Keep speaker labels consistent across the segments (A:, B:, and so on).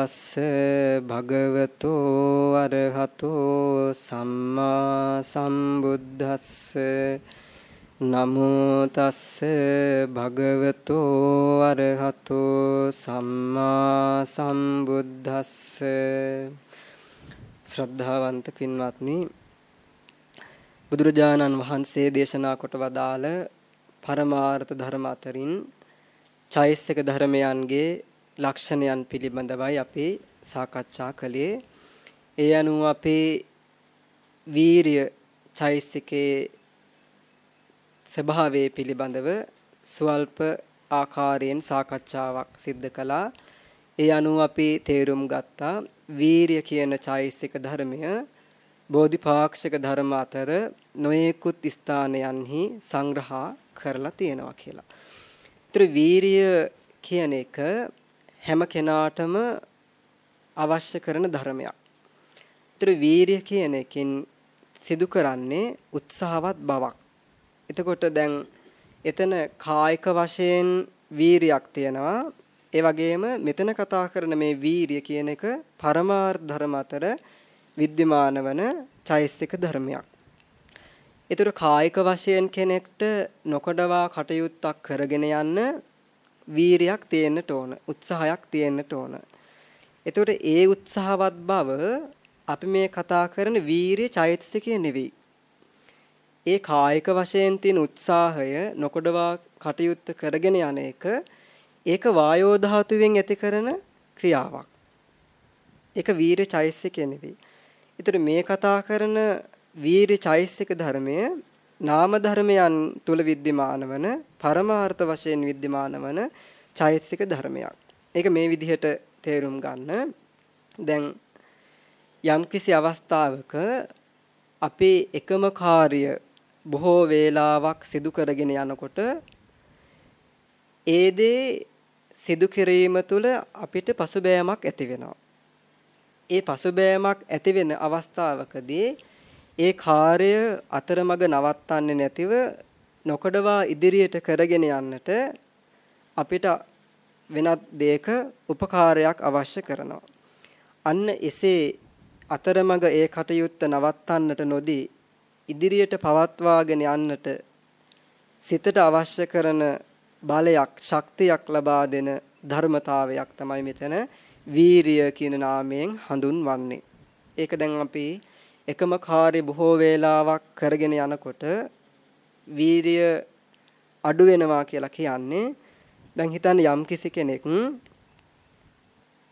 A: තස්ස භගවතෝ අරහතෝ සම්මා සම්බුද්දස්ස. නමෝ තස්ස භගවතෝ අරහතෝ සම්මා සම්බුද්දස්ස. ශ්‍රද්ධාවන්ත පින්වත්නි බුදුරජාණන් වහන්සේ දේශනා කොට වදාළ පරමාර්ථ ධර්ම අතරින් චෛසික ධර්මයන්ගේ ලක්ෂණයන් පිළිබඳවයි අපි සාකච්ඡා කළේ. ඒ අනුව අපේ වීරිය චෛසිකේ ස්වභාවය පිළිබඳව ස්වල්ප ආකාරයෙන් සාකච්ඡාවක් සිද්ධ කළා. ඒ අනුව අපි තේරුම් ගත්තා වීරිය කියන චෛසික ධර්මය බෝධිපාක්ෂික ධර්ම අතර නොයෙකුත් ස්ථානයන්හි සංග්‍රහ කරලා තියෙනවා කියලා. ඒතර වීරිය කියන එක හැම කෙනාටම අවශ්‍ය කරන ධර්මයක්. ඒතර වීරිය කියන එකෙන් සිදු කරන්නේ උත්සාහවත් බවක්. එතකොට දැන් එතන කායික වශයෙන් වීරියක් තියෙනවා. ඒ වගේම මෙතන කතා කරන මේ වීරිය කියන එක පරමාර්ථ ධර්ම අතර විද්‍යමාන වන චෛසික ධර්මයක්. ඒතර කායික වශයෙන් කෙනෙක්ට නොකඩවා කටයුත්තක් කරගෙන යන්න වීරියක් තියෙන්නට ඕන, උත්සාහයක් තියෙන්නට ඕන. ඒතකොට ඒ උත්සාහවත් බව අපි මේ කතා කරන වීරිය චෛතසිකය නෙවෙයි. ඒ කායික වශයෙන් තියෙන උත්සාහය නොකඩවා කටයුත්ත කරගෙන යන එක ඒක වායෝ ධාතුවෙන් ඇති කරන ක්‍රියාවක්. ඒක වීරිය චෛතසිකය නෙවෙයි. ඒතර මේ කතා කරන වීර්ය චෛසික ධර්මය නාම ධර්මයන් තුල विद्यमान වන පරමාර්ථ වශයෙන් विद्यमान වන චෛසික ධර්මයක්. ඒක මේ විදිහට තේරුම් ගන්න. දැන් යම්කිසි අවස්ථාවක අපේ එකම කාර්ය බොහෝ වේලාවක් සිදු කරගෙන යනකොට ඒ දේ සිදු කිරීම තුළ අපිට පසුබෑමක් ඇති වෙනවා. ඒ පසුබෑමක් ඇති වෙන අවස්ථාවකදී ඒ කාර්ය අතරමඟ නවත්තන්නේ නැතිව නොකඩවා ඉදිරියට කරගෙන යන්නට අපිට වෙනත් දෙයක උපකාරයක් අවශ්‍ය කරනවා. අන්න එසේ අතරමඟ ඒ කටයුත්ත නවත්තන්නට නොදී ඉදිරියට පවත්වාගෙන යන්නට සිතට අවශ්‍ය කරන බලයක් ශක්තියක් ලබා දෙන ධර්මතාවයක් තමයි මෙතන වීරිය කියන නාමයෙන් හඳුන්වන්නේ. ඒක දැන් අපි එකම කාර්ය බොහෝ වේලාවක් කරගෙන යනකොට වීරිය අඩු වෙනවා කියලා කියන්නේ දැන් හිතන්න යම් කිසි කෙනෙක්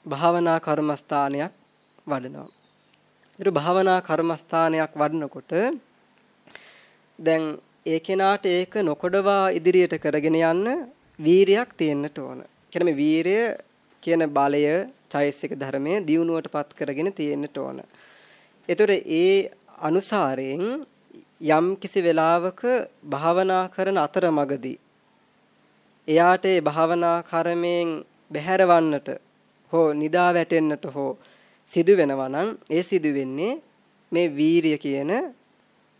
A: භාවනා කර්මස්ථානයක් වඩනවා. ඒතර භාවනා කර්මස්ථානයක් වඩනකොට දැන් ඒ කෙනාට ඒක නොකොඩවා ඉදිරියට කරගෙන යන්න වීරියක් තියෙන්නට ඕන. කියන්නේ මේ වීරිය කියන බලය චෛසික ධර්මයේ දියුණුවටපත් කරගෙන තියෙන්නට ඕන. ඒතර ඒ අනුසාරයෙන් යම් කිසි වෙලාවක භාවනා කරන අතරමඟදී එයාට ඒ භාවනා කර්මයෙන් බැහැරවන්නට හෝ නිදා වැටෙන්නට හෝ සිදු වෙනවා නම් ඒ සිදු වෙන්නේ මේ වීරිය කියන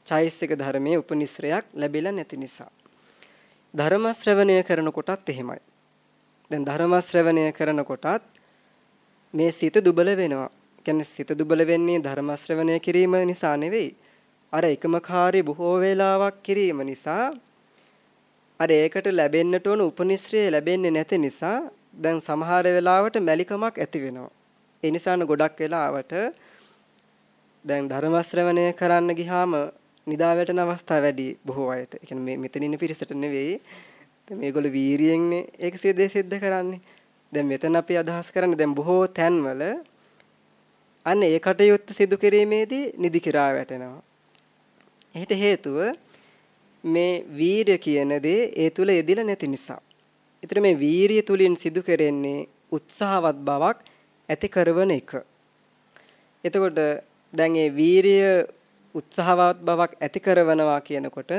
A: චෛසික ධර්මයේ උපනිශ්‍රයක් ලැබිලා නැති නිසා. ධර්ම ශ්‍රවණය කරනකොටත් එහෙමයි. දැන් ධර්ම ශ්‍රවණය කරනකොටත් මේ සිත දුබල වෙනවා. කියන්නේ සිත දුබල වෙන්නේ ධර්ම ශ්‍රවණය කිරීම නිසා නෙවෙයි. අර එකම කාර්ය බොහෝ වේලාවක් කිරීම නිසා අර ඒකට ලැබෙන්නට ඕන උපනිශ්‍රය ලැබෙන්නේ නැති නිසා දැන් සමහර වෙලාවට මැලිකමක් ඇති වෙනවා. ඒ නිසාන ගොඩක් වෙලාවට දැන් ධර්ම ශ්‍රවණය කරන්න ගියාම නිදා වැටෙන අවස්ථා වැඩි බොහෝ අයට. ඒ කියන්නේ මේ මෙතන ඉන්න පිරිසට නෙවෙයි. මේගොල්ලෝ වීරියෙන්නේ ඒක සිද්ධ සිද්ධ කරන්නේ. දැන් මෙතන අපි අදහස් කරන්නේ දැන් බොහෝ තැන්වල අන්න ඒ කටයුත්ත සිදු කිරීමේදී නිදි කිරා වැටෙනවා. එහෙට හේතුව මේ වීරය කියන දේ ඒ තුල යෙදිලා නැති නිසා. ඒතර මේ වීරිය තුලින් සිදු කරන්නේ උත්සාහවත් බවක් ඇති කරවන එක. එතකොට දැන් මේ වීරිය උත්සාහවත් බවක් ඇති කරවනවා කියනකොට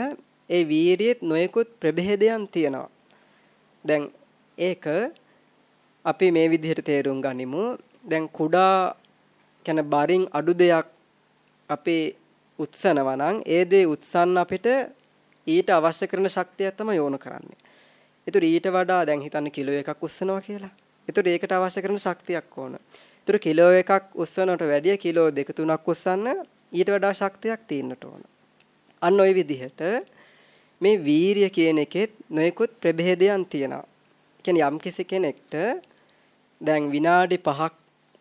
A: ඒ වීරියෙත් නොයෙකුත් ප්‍රභේදයන් තියෙනවා. දැන් ඒක අපි මේ විදිහට තේරුම් ගනිමු. දැන් කුඩා කියන බරින් අඩු දෙයක් අපේ උත්සනවා නම් ඒ දේ උත්සන්න අපිට ඊට අවශ්‍ය කරන ශක්තියක් තමයි යොමු කරන්නේ. ඒතර ඊට වඩා දැන් හිතන්න කිලෝ එකක් උස්සනවා කියලා. ඒතර ඒකට අවශ්‍ය කරන ශක්තියක් ඕන. ඒතර කිලෝ එකක් උස්සනවට වැඩිය කිලෝ දෙක තුනක් උස්සන්න ඊට වඩා ශක්තියක් තියෙන්නට ඕන. අන්න ওই විදිහට මේ වීරිය කියන එකෙත් නොයෙකුත් ප්‍රභේදයන් තියෙනවා. කියන්නේ යම් කෙනෙක්ට දැන් විනාඩි 5ක්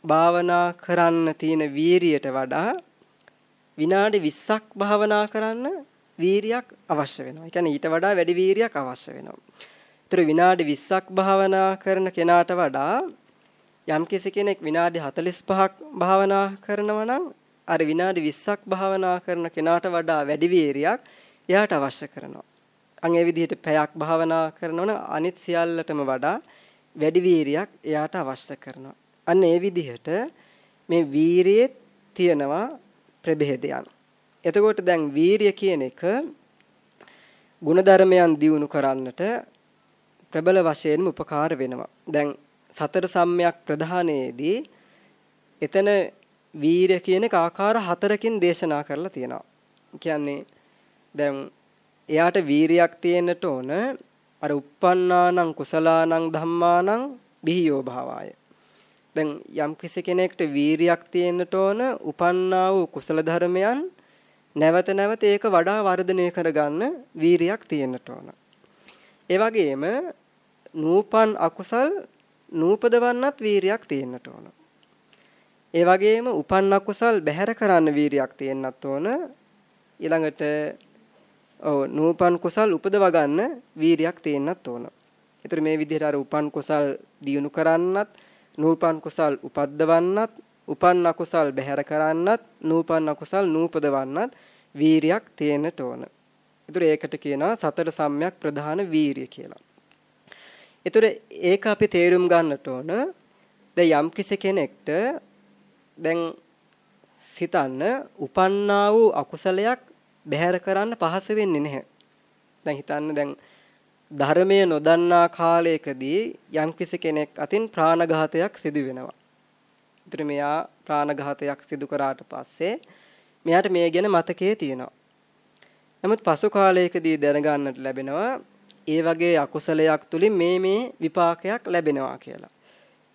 A: භාවනා කරන්න තියෙන වීරියට වඩා විනාඩි 20ක් භාවනා කරන්න වීරියක් අවශ්‍ය වෙනවා. ඒ කියන්නේ ඊට වඩා වැඩි වීරියක් අවශ්‍ය වෙනවා. ඒතර විනාඩි 20ක් භාවනා කරන කෙනාට වඩා යම් කෙනෙක් විනාඩි 45ක් භාවනා කරනවා නම් අර විනාඩි 20ක් භාවනා කරන කෙනාට වඩා වැඩි වීරියක් එයාට අවශ්‍ය කරනවා. අන් ඒ විදිහට පැයක් භාවනා කරනවා නම් අනිත් සියල්ලටම වඩා වැඩි වීරියක් එයාට අවශ්‍ය කරනවා. අන්න ඒ විදිහට මේ වීරියේ තියෙනවා ප්‍රභේදයන්. එතකොට දැන් වීරිය කියන එක ಗುಣධර්මයන් දියුණු කරන්නට ප්‍රබල වශයෙන්ම උපකාර වෙනවා. දැන් සතර සම්‍යක් ප්‍රධානයේදී එතන වීරිය කියන එක ආකාර හතරකින් දේශනා කරලා තියෙනවා. කියන්නේ දැන් එයාට වීරියක් තියෙන්නට ඕන අර uppannānaṁ කුසලානං ධම්මානං බිහියෝ භාවාය. දැන් යම් කිසි කෙනෙක්ට වීරියක් තියෙන්නට ඕන උපන්නා වූ කුසල ධර්මයන් නැවත නැවත ඒක වඩා වර්ධනය කරගන්න වීරියක් තියෙන්නට ඕන. ඒ වගේම නූපන් අකුසල් නූපදවන්නත් වීරියක් තියෙන්නට ඕන. ඒ වගේම උපන් අකුසල් බැහැර කරන්න වීරියක් තියෙන්නත් ඕන. ඊළඟට ඔව් නූපන් කුසල් උපදව ගන්න වීරියක් තියෙන්නත් ඕන. ඒතර මේ විදිහට අර උපන් කුසල් දියුණු කරන්නත් නූපන් කුසල් උපද්දවන්නත් උපන් අකුසල් බැහැර කරන්නත් නූපන් අකුසල් නූපදවන්නත් වීරියක් තියෙන්නට ඕන. ඒතර ඒකට කියනවා සතර සම්‍යක් ප්‍රධාන වීරිය කියලා. ඒතර ඒක අපි තේරුම් ගන්නට ඕන. දැන් යම් කෙනෙක්ට දැන් සිතන්න උපන්නා වූ අකුසලයක් බැහැර කරන්න පහසු වෙන්නේ නැහැ. දැන් හිතන්න දැන් ධර්මය නොදන්නා කාලයකදී යම්කිසි කෙනෙක් අතින් ප්‍රාණඝාතයක් සිදු වෙනවා. ඒතර මෙයා ප්‍රාණඝාතයක් සිදු කරාට පස්සේ මෙයාට මේ ගැන මතකයේ තියෙනවා. නමුත් පසු කාලයකදී දැනගන්නට ලැබෙනවා ඒ වගේ අකුසලයක් තුලින් මේ මේ විපාකයක් ලැබෙනවා කියලා.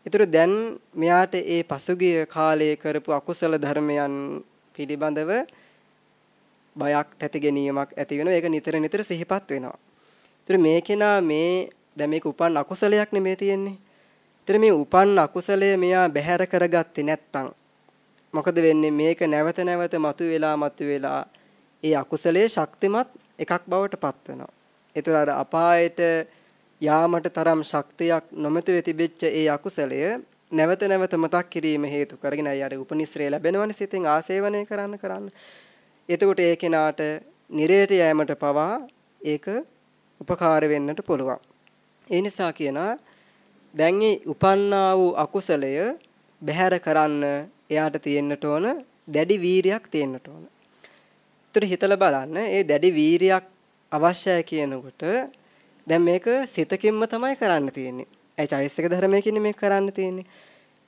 A: ඒතර දැන් මෙයාට ඒ පසුගිය කාලයේ කරපු අකුසල ධර්මයන් පිළිබඳව බයක් තැති ගැනීමක් ඇති වෙනවා. ඒක නිතර නිතර සිහිපත් වෙනවා. ඒතර මේ කෙනා මේ දැන් මේක උපන් අකුසලයක් නෙමෙයි තියෙන්නේ. ඒතර මේ උපන් අකුසලය මෙයා බැහැර කරගත්තේ නැත්තම් මොකද වෙන්නේ මේක නැවත නැවත මතුවෙලා මතුවෙලා ඒ අකුසලයේ ශක්තිමත් එකක් බවට පත් වෙනවා. ඒතර අර අපායට යාමට තරම් ශක්තියක් නොමැතිව තිබෙච්ච ඒ අකුසලය නැවත නැවත මතක් කිරීම හේතු කරගෙන අය අර උපනිශ්‍රේ ලැබෙනවනේ සිතෙන් ආසේවනය කරන්න කරන්න. එතකොට ඒ කෙනාට නිරේට යෑමට පවා ඒක උපකාර වෙන්නට පුළුවන්. ඒ නිසා කියනවා දැන් මේ උපන්නා වූ අකුසලය බැහැර කරන්න එයාට තියෙන්නට ඕන දැඩි වීරියක් තියෙන්නට ඕන. ඒතර හිතලා බලන්න ඒ දැඩි වීරියක් අවශ්‍යයි කියනකොට දැන් මේක සිතකින්ම තමයි කරන්න තියෙන්නේ. ඒ චෛසික ධර්මයකින් මේක කරන්න තියෙන්නේ.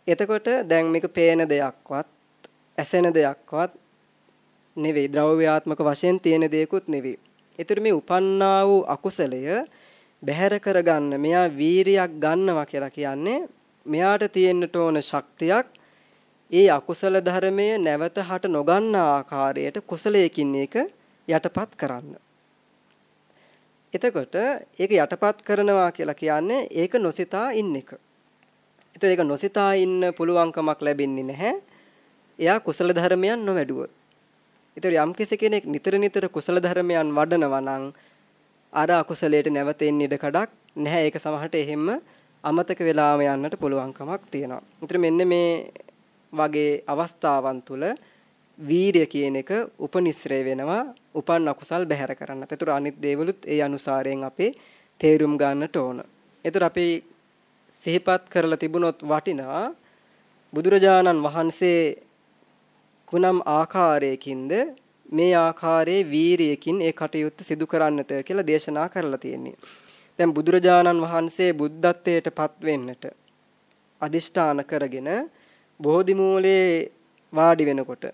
A: එතකොට දැන් මේක පේන දෙයක්වත් ඇසෙන දෙයක්වත් නෙවෙයි ද්‍රව්‍යාත්මක වශයෙන් තියෙන දෙයක්වත් නෙවෙයි. ඒතර මේ උපන්නා වූ අකුසලය බැහැර කරගන්න මෙයා වීරියක් ගන්නවා කියලා කියන්නේ මෙයාට තියෙන්නට ඕන ශක්තියක් ඒ අකුසල ධර්මය නැවත හට නොගන්නා ආකාරයට කුසලයකින් ඒක යටපත් කරන්න. එතකොට ඒක යටපත් කරනවා කියලා කියන්නේ ඒක නොසිතා ඉන්න එක. ඒතර ඒක නොසිතා ඉන්න පුළුවන්කමක් ලැබෙන්නේ නැහැ. එයා කුසල ධර්මයන් නොවැඩුවොත්. ඒතර යම් කෙනෙක් නිතර නිතර කුසල ධර්මයන් වඩනවා නම් අර අකුසලයට නැවතෙන්න ඉඩ කඩක් නැහැ. ඒක සමහරට එහෙම්ම අමතක වෙලාම යන්නට පුළුවන්කමක් තියෙනවා. ඒතර මෙන්න මේ වගේ අවස්ථාවන් තුල වීරිය කියන එක උපනිශ්‍රේ වෙනවා උපන් අකුසල් බැහැර කරන්නත්. ඒතර අනිත් දේවලුත් ඒ අනුසාරයෙන් අපේ තේරුම් ගන්නට ඕන. ඒතර අපි සිහිපත් කරලා තිබුණොත් වටිනා බුදුරජාණන් වහන්සේ කුනම් ආකාරයකින්ද මේ ආකාරයේ වීරියකින් ඒ කටයුත්ත සිදු කරන්නට කියලා දේශනා කරලා තියෙන්නේ. දැන් බුදුරජාණන් වහන්සේ බුද්ධත්වයට පත් වෙන්නට අදිෂ්ඨාන කරගෙන බෝධි මූලයේ වාඩි වෙනකොට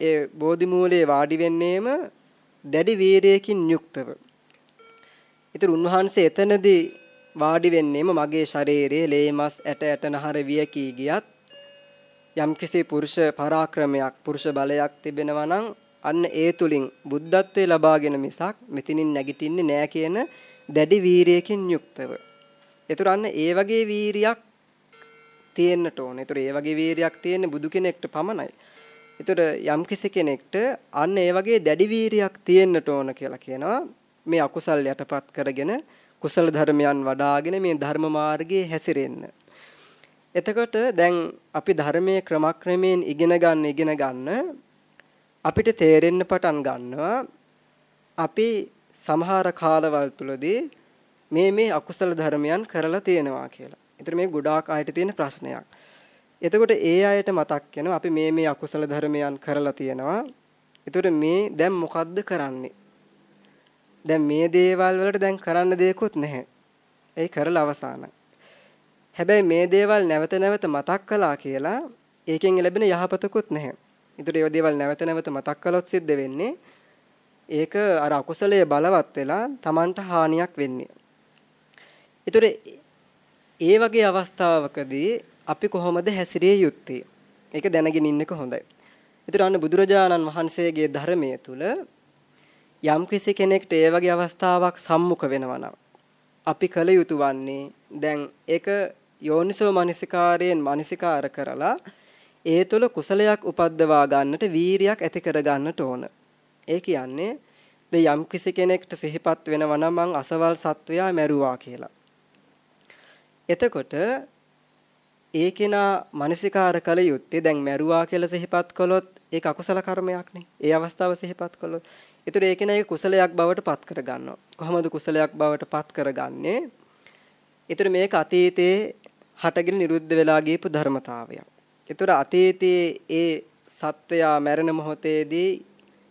A: ඒ බෝධි මූලයේ වාඩි වෙන්නේම දැඩි වීරයකින් යුක්තව. ඊතර උන්වහන්සේ එතනදී වාඩි වෙන්නේම මගේ ශරීරයේ ලේමස් ඇට ඇට නහර වියකී ගියත් යම්කිසි පුරුෂ පරාක්‍රමයක් පුරුෂ බලයක් තිබෙනවා නම් අන්න ඒ තුලින් බුද්ධත්වයේ ලබාගෙන මිසක් මෙතනින් නැගිටින්නේ නෑ කියන දැඩි වීරියකින් යුක්තව. ඒතර අන්න ඒ වගේ වීරියක් තියෙන්නට ඕන. ඒතර ඒ වගේ වීරියක් තියෙන්නේ බුදු කෙනෙක්ට පමණයි. ඒතර යම් කෙනෙක්ට අන්න ඒ වගේ දැඩි වීරියක් තියෙන්නට ඕන කියලා කියනවා. මේ අකුසල් යටපත් කරගෙන කුසල ධර්මයන් වඩාගෙන මේ ධර්ම මාර්ගයේ හැසිරෙන්න. එතකොට දැන් අපි ධර්මයේ ක්‍රමක්‍රමයෙන් ඉගෙන ගන්න ඉගෙන ගන්න අපිට තේරෙන්න පටන් ගන්නවා අපි සමහර කාලවල තුලදී මේ මේ අකුසල ධර්මයන් කරලා තියෙනවා කියලා. ඒතර මේ ගොඩාක් අයට තියෙන ප්‍රශ්නයක්. එතකොට ඒ අයට මතක් වෙනවා අපි මේ මේ අකුසල ධර්මයන් කරලා තියෙනවා. ඒතර මේ දැන් මොකද්ද කරන්නේ? දැන් මේ දේවල් වලට දැන් කරන්න දෙයක්වත් නැහැ. ඒ කරලා අවසానයි. හැබැයි මේ දේවල් නැවත නැවත මතක් කළා කියලා ඒකෙන් ලැබෙන යහපතකුත් නැහැ. ඒතර ඒ දේවල් නැවත නැවත මතක් කළොත් සිද්ධ වෙන්නේ ඒක අර අකුසලයේ බලවත් වෙලා Tamanට හානියක් වෙන්නේ. ඒතර ඒ වගේ අවස්ථාවකදී අපි කොහොමද හැසිරිය යුත්තේ? ඒක දැනගෙන ඉන්න එක හොඳයි. ඒතර අන්න බුදුරජාණන් වහන්සේගේ ධර්මයේ තුල යම් කෙනෙක්ට ඒ වගේ අවස්ථාවක් සම්මුඛ වෙනවා අපි කල යුතු වන්නේ දැන් ඒක යෝනිසෝ මනසිකාරයෙන් මනසිකාර කරලා ඒ තුළ කුසලයක් උපද්දවා ගන්නට වීරියක් ඇති කර ගන්නට ඕන. ඒ කියන්නේ ද යම් කිසි කෙනෙක්ට සිහිපත් වෙනවා නම් මං අසවල් සත්වයා මැරුවා කියලා. එතකොට ඒ කෙනා මානසිකාර කල යුත්තේ දැන් මැරුවා කියලා සිහිපත් කළොත් ඒක අකුසල කර්මයක්නේ. ඒ අවස්ථාව සිහිපත් කළොත්. ඒතර ඒ කෙනා ඒක කුසලයක් බවට පත් කර ගන්නවා. කොහොමද කුසලයක් බවට පත් කරගන්නේ? ඒතර මේක අතීතයේ හටගෙන නිරුද්ධ වෙලා ගියපු ධර්මතාවයක්. ඒතර අතීතයේ ඒ සත්වයා මැරෙන මොහොතේදී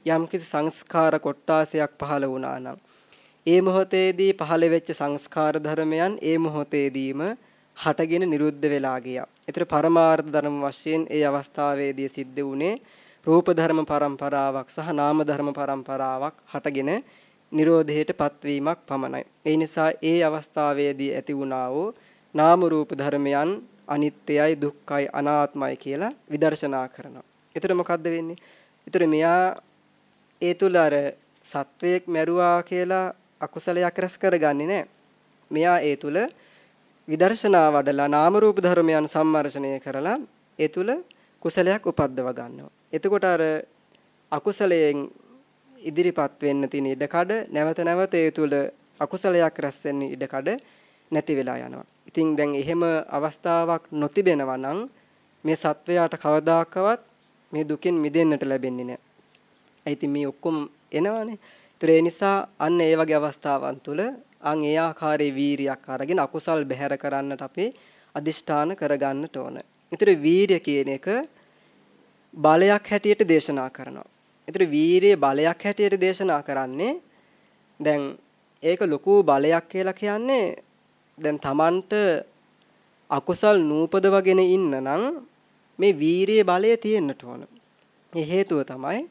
A: යම්කිසි සංස්කාර කොටාසයක් පහළ වුණා නම් ඒ මොහොතේදී පහළ වෙච්ච සංස්කාර ධර්මයන් ඒ මොහොතේදීම හටගෙන නිරුද්ධ වෙලා ගියා. ඒතර පරමාර්ථ ධර්ම වශයෙන් ඒ අවස්ථාවේදී සිද්ධ වුණේ රූප ධර්ම පරම්පරාවක් සහ නාම ධර්ම පරම්පරාවක් හටගෙන නිරෝධයට පත්වීමක් පමණයි. ඒ නිසා ඒ අවස්ථාවේදී ඇති වුණා වූ නාම රූප ධර්මයන් අනිත්‍යයි දුක්ඛයි අනාත්මයි කියලා විදර්ශනා කරනවා. ඒතර මොකද්ද වෙන්නේ? ඒතර මෙයා ඒ තුල අර සත්වයක් මැරුවා කියලා අකුසලයක් රැස් කරගන්නේ නැහැ. මෙයා ඒ තුල විදර්ශනා වඩලා නාම රූප ධර්මයන් සම්මර්ෂණය කරලා ඒ තුල කුසලයක් උපද්දව ගන්නවා. එතකොට අර අකුසලයෙන් ඉදිරිපත් වෙන්න තියෙන ඉඩකඩ නැවත නැවත ඒ තුල අකුසලයක් රැස් වෙන්න ඉඩකඩ නැති වෙලා යනවා. ඉතින් දැන් එහෙම අවස්ථාවක් නොතිබෙනවා නම් මේ සත්වයාට කවදාකවත් මේ දුකෙන් මිදෙන්නට ලැබෙන්නේ නැහැ. ඒ ඉතින් මේ ඔක්කොම එනවනේ. ඒතර ඒ නිසා අන්න ඒ වගේ අවස්ථාවන් තුල අන් ඒ ආකාරයේ වීරියක් අරගෙන අකුසල් බැහැර කරන්නට අපි අදිෂ්ඨාන කරගන්නට ඕන. ඒතර වීරිය කියන එක බලයක් හැටියට දේශනා කරනවා. ඒතර වීරිය බලයක් හැටියට දේශනා කරන්නේ දැන් ඒක ලොකු බලයක් කියලා කියන්නේ දැන් Tamanට අකුසල් නූපදවගෙන ඉන්න නම් මේ වීරිය බලය තියෙන්නට ඕන. මේ හේතුව තමයි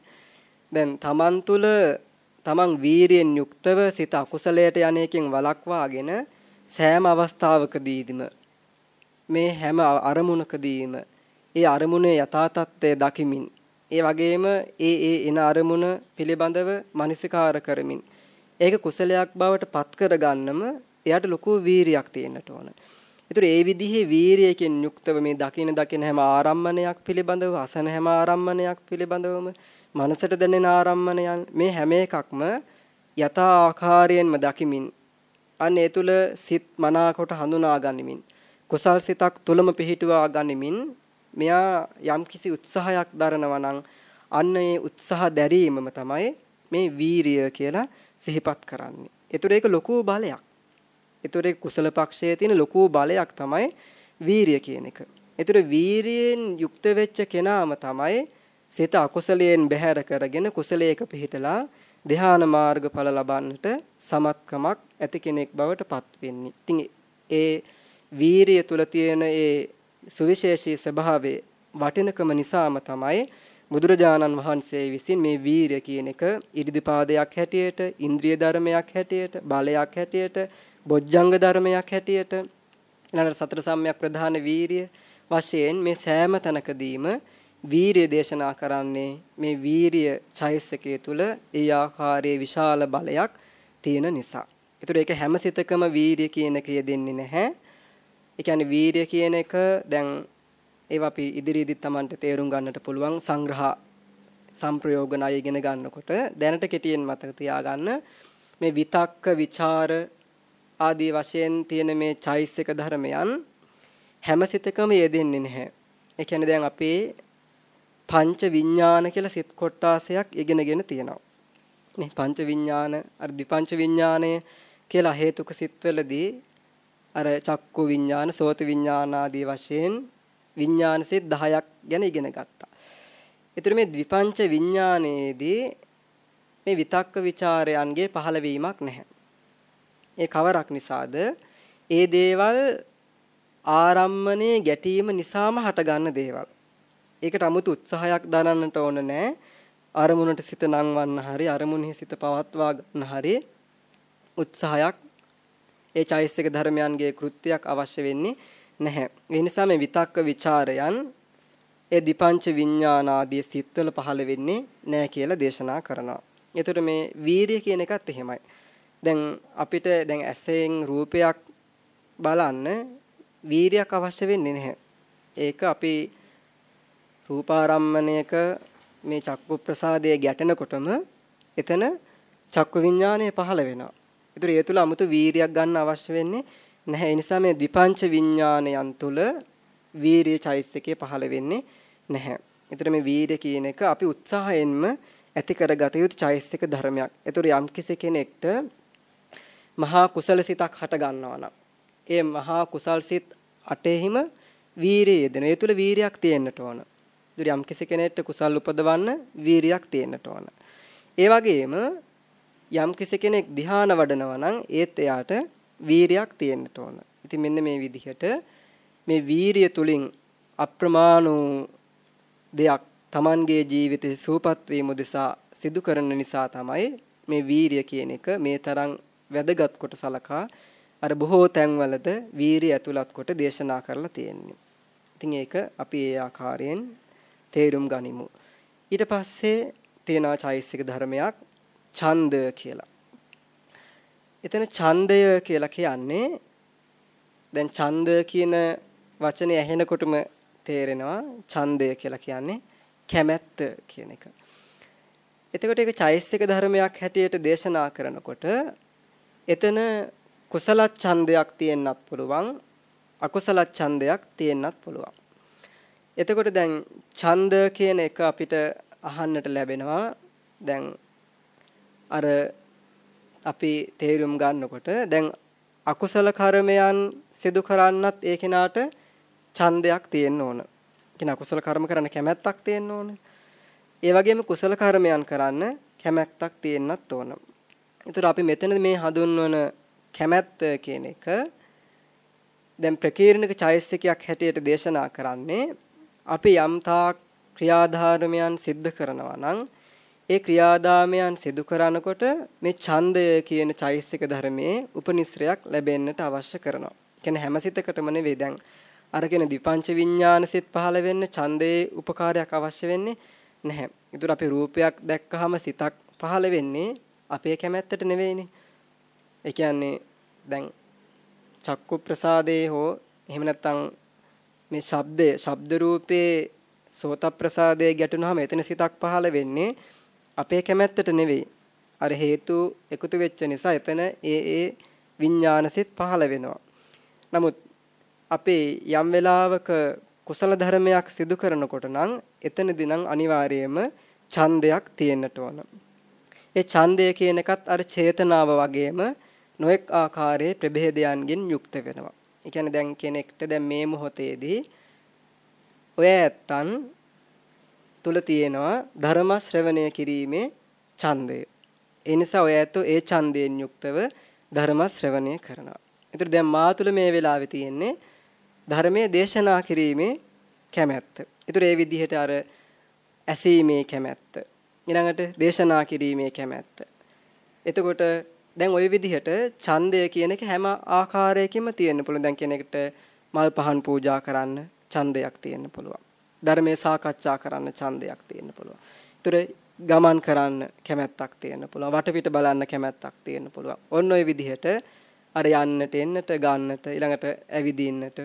A: දැන් Taman තුල Taman වීරියෙන් යුක්තව සිත අකුසලයට යන්නේකින් වළක්වාගෙන සෑම අවස්ථාවකදීම මේ හැම අරමුණකදීම ඒ අරමුණේ යථා තත්ත්වය දකිමින් ඒ වගේම ඒ ඒ එන අරමුණ පිළිබඳව මනසිකාර කරමින් ඒක කුසලයක් බවට පත් කරගන්නම එයාට ලොකු වීරියක් තියෙන්නට ඕන. ඒතර ඒ විදිහේ වීරියකින් යුක්තව මේ දකින දකින හැම ආරම්මණයක් පිළිබඳව අසන හැම ආරම්මණයක් පිළිබඳවම මනසට දැනෙන ආරම්මණයන් මේ හැම එකක්ම යථා ආකාරයෙන්ම දකිමින් අන්න ඒ තුල සිත් මනාකොට හඳුනා ගනිමින් කුසල් සිතක් තුලම පිහිටුවා ගනිමින් මෙයා යම්කිසි උත්සාහයක් දරනවා නම් අන්න ඒ උත්සාහ දැරීමම තමයි මේ වීරිය කියලා සිහිපත් කරන්නේ. ඒතර ඒක ලොකු බලයක්. ඒතර ඒ කුසල පක්ෂයේ තියෙන ලොකු බලයක් තමයි වීරිය කියන එක. ඒතර වීරියෙන් යුක්ත වෙච්ච කෙනාම තමයි සිත අකුසලයෙන් බැහැර කරගෙන කුසලයක පිහිටලා ධ්‍යාන මාර්ගඵල ලබන්නට සමත්කමක් ඇති කෙනෙක් බවට පත් වෙන්නේ. ඉතින් ඒ වීරිය තුල තියෙන ඒ සුවිශේෂී ස්වභාවයේ වටිනකම නිසාම තමයි බුදුරජාණන් වහන්සේ විසින් මේ වීරිය කියන එක ඉරිදිපාදයක් හැටියට, ඉන්ද්‍රිය ධර්මයක් හැටියට, බලයක් හැටියට, බොජ්ජංග ධර්මයක් හැටියට ඊළඟට සතර සම්‍යක් ප්‍රධාන වීරිය වශයෙන් මේ සෑම තැනකදීම වීරිය දේශනා කරන්නේ මේ වීරිය චෛසිකයේ තුල ඒ ආකාරයේ විශාල බලයක් තියෙන නිසා. ඒතර ඒක හැම සිතකම වීරිය කියන එක යෙදෙන්නේ නැහැ. ඒ කියන්නේ වීරිය කියන එක දැන් ඒවා අපි ඉදිරියේදීත් Tamanට තේරුම් ගන්නට පුළුවන් සංග්‍රහ සම්ප්‍රයෝග ණය ඉගෙන ගන්නකොට දැනට කෙටියෙන් මතක තියාගන්න මේ විතක්ක ਵਿਚාර ආදී වශයෙන් තියෙන මේ චෛසික ධර්මයන් හැම සිතකම යෙදෙන්නේ නැහැ. ඒ කියන්නේ දැන් අපේ පංච විඥාන කියලා සිත් කොටාසයක් ඉගෙනගෙන තියෙනවා. නේ පංච විඥාන අර දිපංච විඥානය කියලා හේතුක සිත්වලදී අර චක්කු විඥාන, සෝත විඥාන ආදී වශයෙන් විඥාන සිත් 10ක් ගැන ඉගෙන ගත්තා. ඒතර මේ ද්විපංච විඥානයේදී මේ විතක්ක ਵਿਚාරයන්ගේ පහළවීමක් නැහැ. ඒ කවරක් නිසාද? ඒ දේවල් ආරම්මණය ගැටීම නිසාම හටගන්න දේවල්. ඒකට 아무තු උත්සාහයක් දරන්නට ඕන නැහැ. අරමුණට සිත නංවන්න හරි අරමුණෙහි සිත පවත්වා ගන්න හරි උත්සාහයක් ඒ චෛසික ධර්මයන්ගේ කෘත්‍යයක් අවශ්‍ය වෙන්නේ නැහැ. ඒ නිසා මේ විතක්ක ਵਿਚාරයන් ඒ දීපංච විඥානාදී සිත්වල පහළ වෙන්නේ නැහැ කියලා දේශනා කරනවා. එතකොට මේ වීරිය කියන එකත් එහෙමයි. දැන් අපිට දැන් ඇසෙන් රූපයක් බලන්න වීරියක් අවශ්‍ය වෙන්නේ නැහැ. ඒක අපි රූපාරම්මණයක මේ චක්කු ප්‍රසාදයේ ගැටෙනකොටම එතන චක්කු විඥානය පහළ වෙනවා. ඒතර ඒ තුල 아무තු වීරියක් ගන්න අවශ්‍ය වෙන්නේ නැහැ. ඒ නිසා මේ විපංච විඥානයන් තුල වීරිය චෛසිකේ පහළ වෙන්නේ නැහැ. ඒතර මේ වීරිය කියන එක අපි උත්සාහයෙන්ම ඇති කරගත යුතු චෛසික ධර්මයක්. ඒතර යම් කෙනෙක්ට මහා කුසල සිතක් හට ගන්නවා නම් ඒ මහා කුසල් සිත් අටෙහිම වීරිය යෙදෙන. ඒ තුල වීරියක් තියෙන්නට ඕන. ඒතර යම් කෙනෙක්ට කුසල් උපදවන්න වීරියක් තියෙන්නට ඕන. ඒ වගේම යම් කෙනෙක් ධ්‍යාන වඩනවා නම් ඒත් එයාට වීරියක් තියෙන්නට ඕන. ඉතින් මෙන්න මේ විදිහට මේ වීරිය තුලින් අප්‍රමාණ දෙයක් Tamanගේ ජීවිතේ සූපත් වීම උදෙසා සිදු කරන නිසා තමයි මේ වීරිය කියන එක මේ තරම් වැදගත් කොට සලකා අර බොහෝ තැන්වලද වීරිය ඇතුළත් කොට දේශනා කරලා තියෙන්නේ. ඉතින් ඒක අපි ඒ ආකාරයෙන් තේරුම් ගනිමු. ඊට පස්සේ තියෙනවා චෛසික ධර්මයක් ඡන්ද කියලා. එතන ඡන්දය කියලා කියන්නේ දැන් ඡන්ද කියන වචනේ ඇහෙනකොටම තේරෙනවා ඡන්දය කියලා කියන්නේ කැමැත්ත කියන එක. එතකොට ඒක චෛසික ධර්මයක් හැටියට දේශනා කරනකොට එතන කුසල ඡන්දයක් තියෙන්නත් පුළුවන් අකුසල ඡන්දයක් තියෙන්නත් පුළුවන්. එතකොට දැන් ඡන්ද කියන එක අපිට අහන්නට ලැබෙනවා දැන් අර අපි තේරුම් ගන්නකොට දැන් අකුසල කර්මයන් සිදු කරන්නත් ඒ කෙනාට ඡන්දයක් තියෙන්න ඕන. කියන අකුසල කර්ම කරන්න කැමැත්තක් තියෙන්න ඕන. ඒ වගේම කුසල කර්මයන් කරන්න කැමැත්තක් තියෙන්නත් ඕන. ඒතර අපි මෙතන මේ හඳුන්වන කැමැත්ත කියන එක දැන් ප්‍රකීර්ණක චෛසිකයක් හැටියට දේශනා කරන්නේ අපි යම්තා ක්‍රියාධර්මයන් සිද්ධ කරනවා නම් ඒ ක්‍රියාදාමයන් සිදු කරනකොට මේ ඡන්දය කියන චෛසික ධර්මයේ උපනිශ්‍රයක් ලැබෙන්නට අවශ්‍ය කරනවා. කියන්නේ හැම සිතකටම නෙවෙයි දැන් අරගෙන දීපංච විඥාන සිත් පහළ වෙන්න ඡන්දේ උපකාරයක් අවශ්‍ය වෙන්නේ නැහැ. ඒතර අපි රූපයක් දැක්කහම සිතක් පහළ වෙන්නේ අපේ කැමැත්තට නෙවෙයිනේ. ඒ කියන්නේ දැන් චක්කු ප්‍රසාදේ හෝ එහෙම නැත්නම් මේ ශබ්දය ශබ්ද රූපේ සෝත ප්‍රසාදයේ ගැටුනහම එතන සිතක් පහළ වෙන්නේ අපේ කැමැත්තට නෙවෙයි. අර හේතු එකතු වෙච්ච නිසා එතන ඒ ඒ විඥානසෙත් පහළ වෙනවා. නමුත් අපේ යම් වෙලාවක කුසල ධර්මයක් සිදු කරනකොට නම් එතනදී නම් අනිවාර්යයෙන්ම ඡන්දයක් තියෙන්නට ඕන. ඒ ඡන්දය කියන එකත් අර චේතනාව වගේම නොඑක් ආකාරයේ ප්‍රභේදයන්ගෙන් යුක්ත වෙනවා. ඒ කියන්නේ දැන් කෙනෙක්ට දැන් මේ මොහොතේදී ඔය ඇත්තන් තුල තියෙනවා ධර්ම ශ්‍රවණය කිරීමේ ඡන්දය. ඒ නිසා ඔය ඇත්තෝ ඒ ඡන්දයෙන් යුක්තව ධර්ම ශ්‍රවණය කරනවා. ඒතර දැන් මා තුල මේ වෙලාවේ තියෙන්නේ ධර්මයේ දේශනා කිරීමේ කැමැත්ත. ඒතර ඒ විදිහට අර ඇසීමේ කැමැත්ත. ඊළඟට දේශනා කිරීමේ කැමැත්ත. එතකොට දැන් ওই විදිහට ඡන්දය කියන එක හැම ආකාරයකින්ම තියෙන්න පුළුවන්. දැන් කෙනෙකුට මල් පහන් පූජා කරන්න ඡන්දයක් තියෙන්න පුළුවන්. ධර්මයේ සාකච්ඡා කරන්න ඡන්දයක් තියෙන්න පුළුවන්. ඒතර ගමන් කරන්න කැමැත්තක් තියෙන්න පුළුවන්. වටපිට බලන්න කැමැත්තක් තියෙන්න පුළුවන්. ඔන්න ඔය විදිහට අර යන්නට එන්නට ගන්නට ඊළඟට ඇවිදින්නට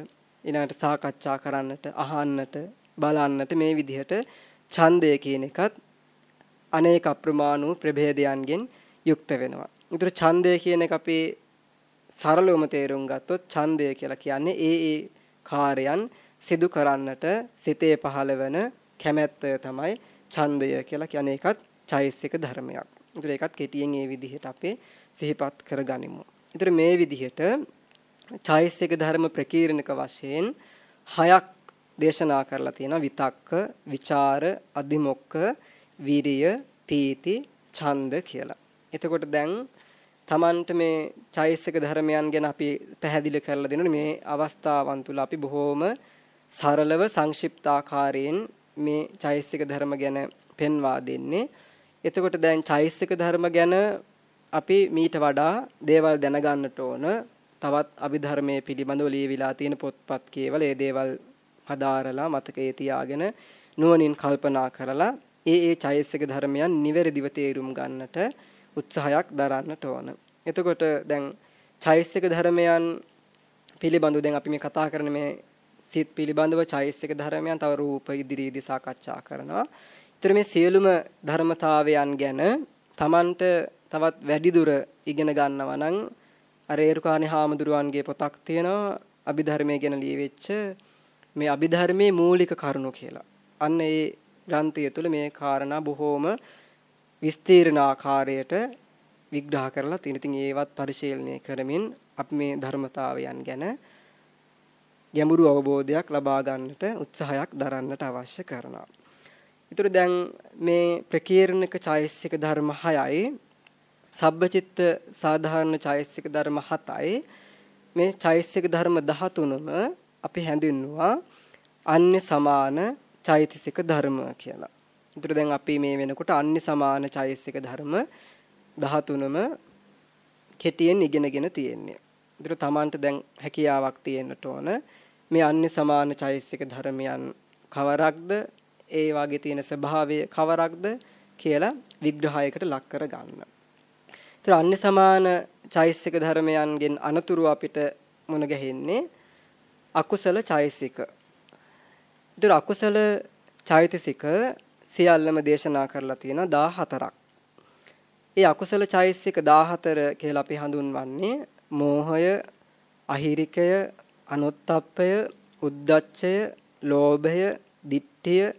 A: ඊළඟට සාකච්ඡා කරන්නට අහන්නට බලන්නට මේ විදිහට ඡන්දය කියන එකත් අනේක අප්‍රමාණ වූ ප්‍රභේදයන්ගෙන් යුක්ත වෙනවා. ඒතර ඡන්දය කියන එක අපි සරලවම තේරුම් ගත්තොත් ඡන්දය කියලා කියන්නේ ඒ ඒ කාර්යයන් සිදු කරන්නට සිතේ පහළවන කැමැත්ත තමයි ඡන්දය කියලා කියන්නේ ඒකත් චෛසික ධර්මයක්. ඒතර ඒකත් කෙටියෙන් ඒ විදිහට අපේ සිහිපත් කරගනිමු. ඒතර මේ විදිහට චෛසික ධර්ම ප්‍රකීර්ණක වශයෙන් හයක් දේශනා කරලා තියෙනවා විතක්ක, ਵਿਚාර, අදිමොක්ක, වීරිය, පීති, ඡන්ද කියලා. එතකොට දැන් Tamanට මේ චෛසික ධර්මයන් ගැන අපි පැහැදිලි කරලා දෙනවනේ මේ අවස්ථාවන් තුල අපි බොහෝම සරලව සංක්ෂිප්තාකාරයෙන් මේ චෛසික ධර්ම ගැන පෙන්වා දෙන්නේ. එතකොට දැන් චෛසික ධර්ම ගැන අපි මීට වඩා දේවල් දැනගන්නට ඕන. තවත් අභිධර්මයේ පිළිබඳව ලියවිලා තියෙන පොත්පත් කියවල ඒ දේවල් හදාරලා මතකයේ තියාගෙන නුවණින් කල්පනා කරලා ඒ ඒ චෛසික ධර්මයන් නිවැරදිව තේරුම් ගන්නට උත්සාහයක් දරන්නට ඕන. එතකොට දැන් චෛසික ධර්මයන් පිළිබඳව දැන් අපි මේ කතා කරන මේ සිත් පිළිබඳව චෛසික ධර්මයන් තව රූප ඉදිරියේදී සාකච්ඡා කරනවා. ඊටර මේ සියලුම ධර්මතාවයන් ගැන Tamanට තවත් වැඩිදුර ඉගෙන ගන්නවා නම් අර ඒරුකාණේ හාමුදුරුවන්ගේ පොතක් තියෙනවා අභිධර්මයේ ගැන ලියවෙච්ච මේ අභිධර්මයේ මූලික කරුණු කියලා. අන්න ඒ ග්‍රන්ථය තුළ මේ කාරණා බොහෝම විස්තීර්ණ ආකාරයට විග්‍රහ කරලා තියෙන. ඉතින් ඒවත් පරිශීලනය කරමින් අපි මේ ධර්මතාවයන් ගැන ගැඹුරු අවබෝධයක් ලබා ගන්නට උත්සාහයක් දරන්නට අවශ්‍ය කරනවා. ඊටු දැන් මේ ප්‍රකීර්ණක චෛසික ධර්ම 6යි සබ්බචිත්ත සාධාරණ චෛසික ධර්ම 7යි මේ චෛසික ධර්ම 13ම අපි හැඳින්වුවා අන්‍ය සමාන චෛතසික ධර්ම කියලා. ඒතර දැන් අපි මේ වෙනකොට අන්‍ය සමාන චෛසික ධර්ම 13ම කෙටියෙන් ඉගෙනගෙන තියෙන්නේ. ඒතර Tamanට දැන් හැකියාවක් තියෙන්නට ඕන මේ අන්‍ය සමාන චෛසික ධර්මයන් කවරක්ද ඒ වාගේ තියෙන ස්වභාවය කවරක්ද කියලා විග්‍රහයකට ලක් කර ගන්න. ඒතර අන්‍ය සමාන චෛසික ධර්මයන්ගෙන් අනතුරු අපිට මුණ ගැහෙන්නේ අකුසල චෛසික. ඒතර අකුසල චෛතසික සියල්ලම දේශනා කරලා තියෙනවා 14ක්. ඒ අකුසල චෛතසික 14 කියලා අපි හඳුන්වන්නේ මෝහය, අහිරිකය, අනුත්ප්පය, උද්දච්චය, ලෝභය, ditthිය,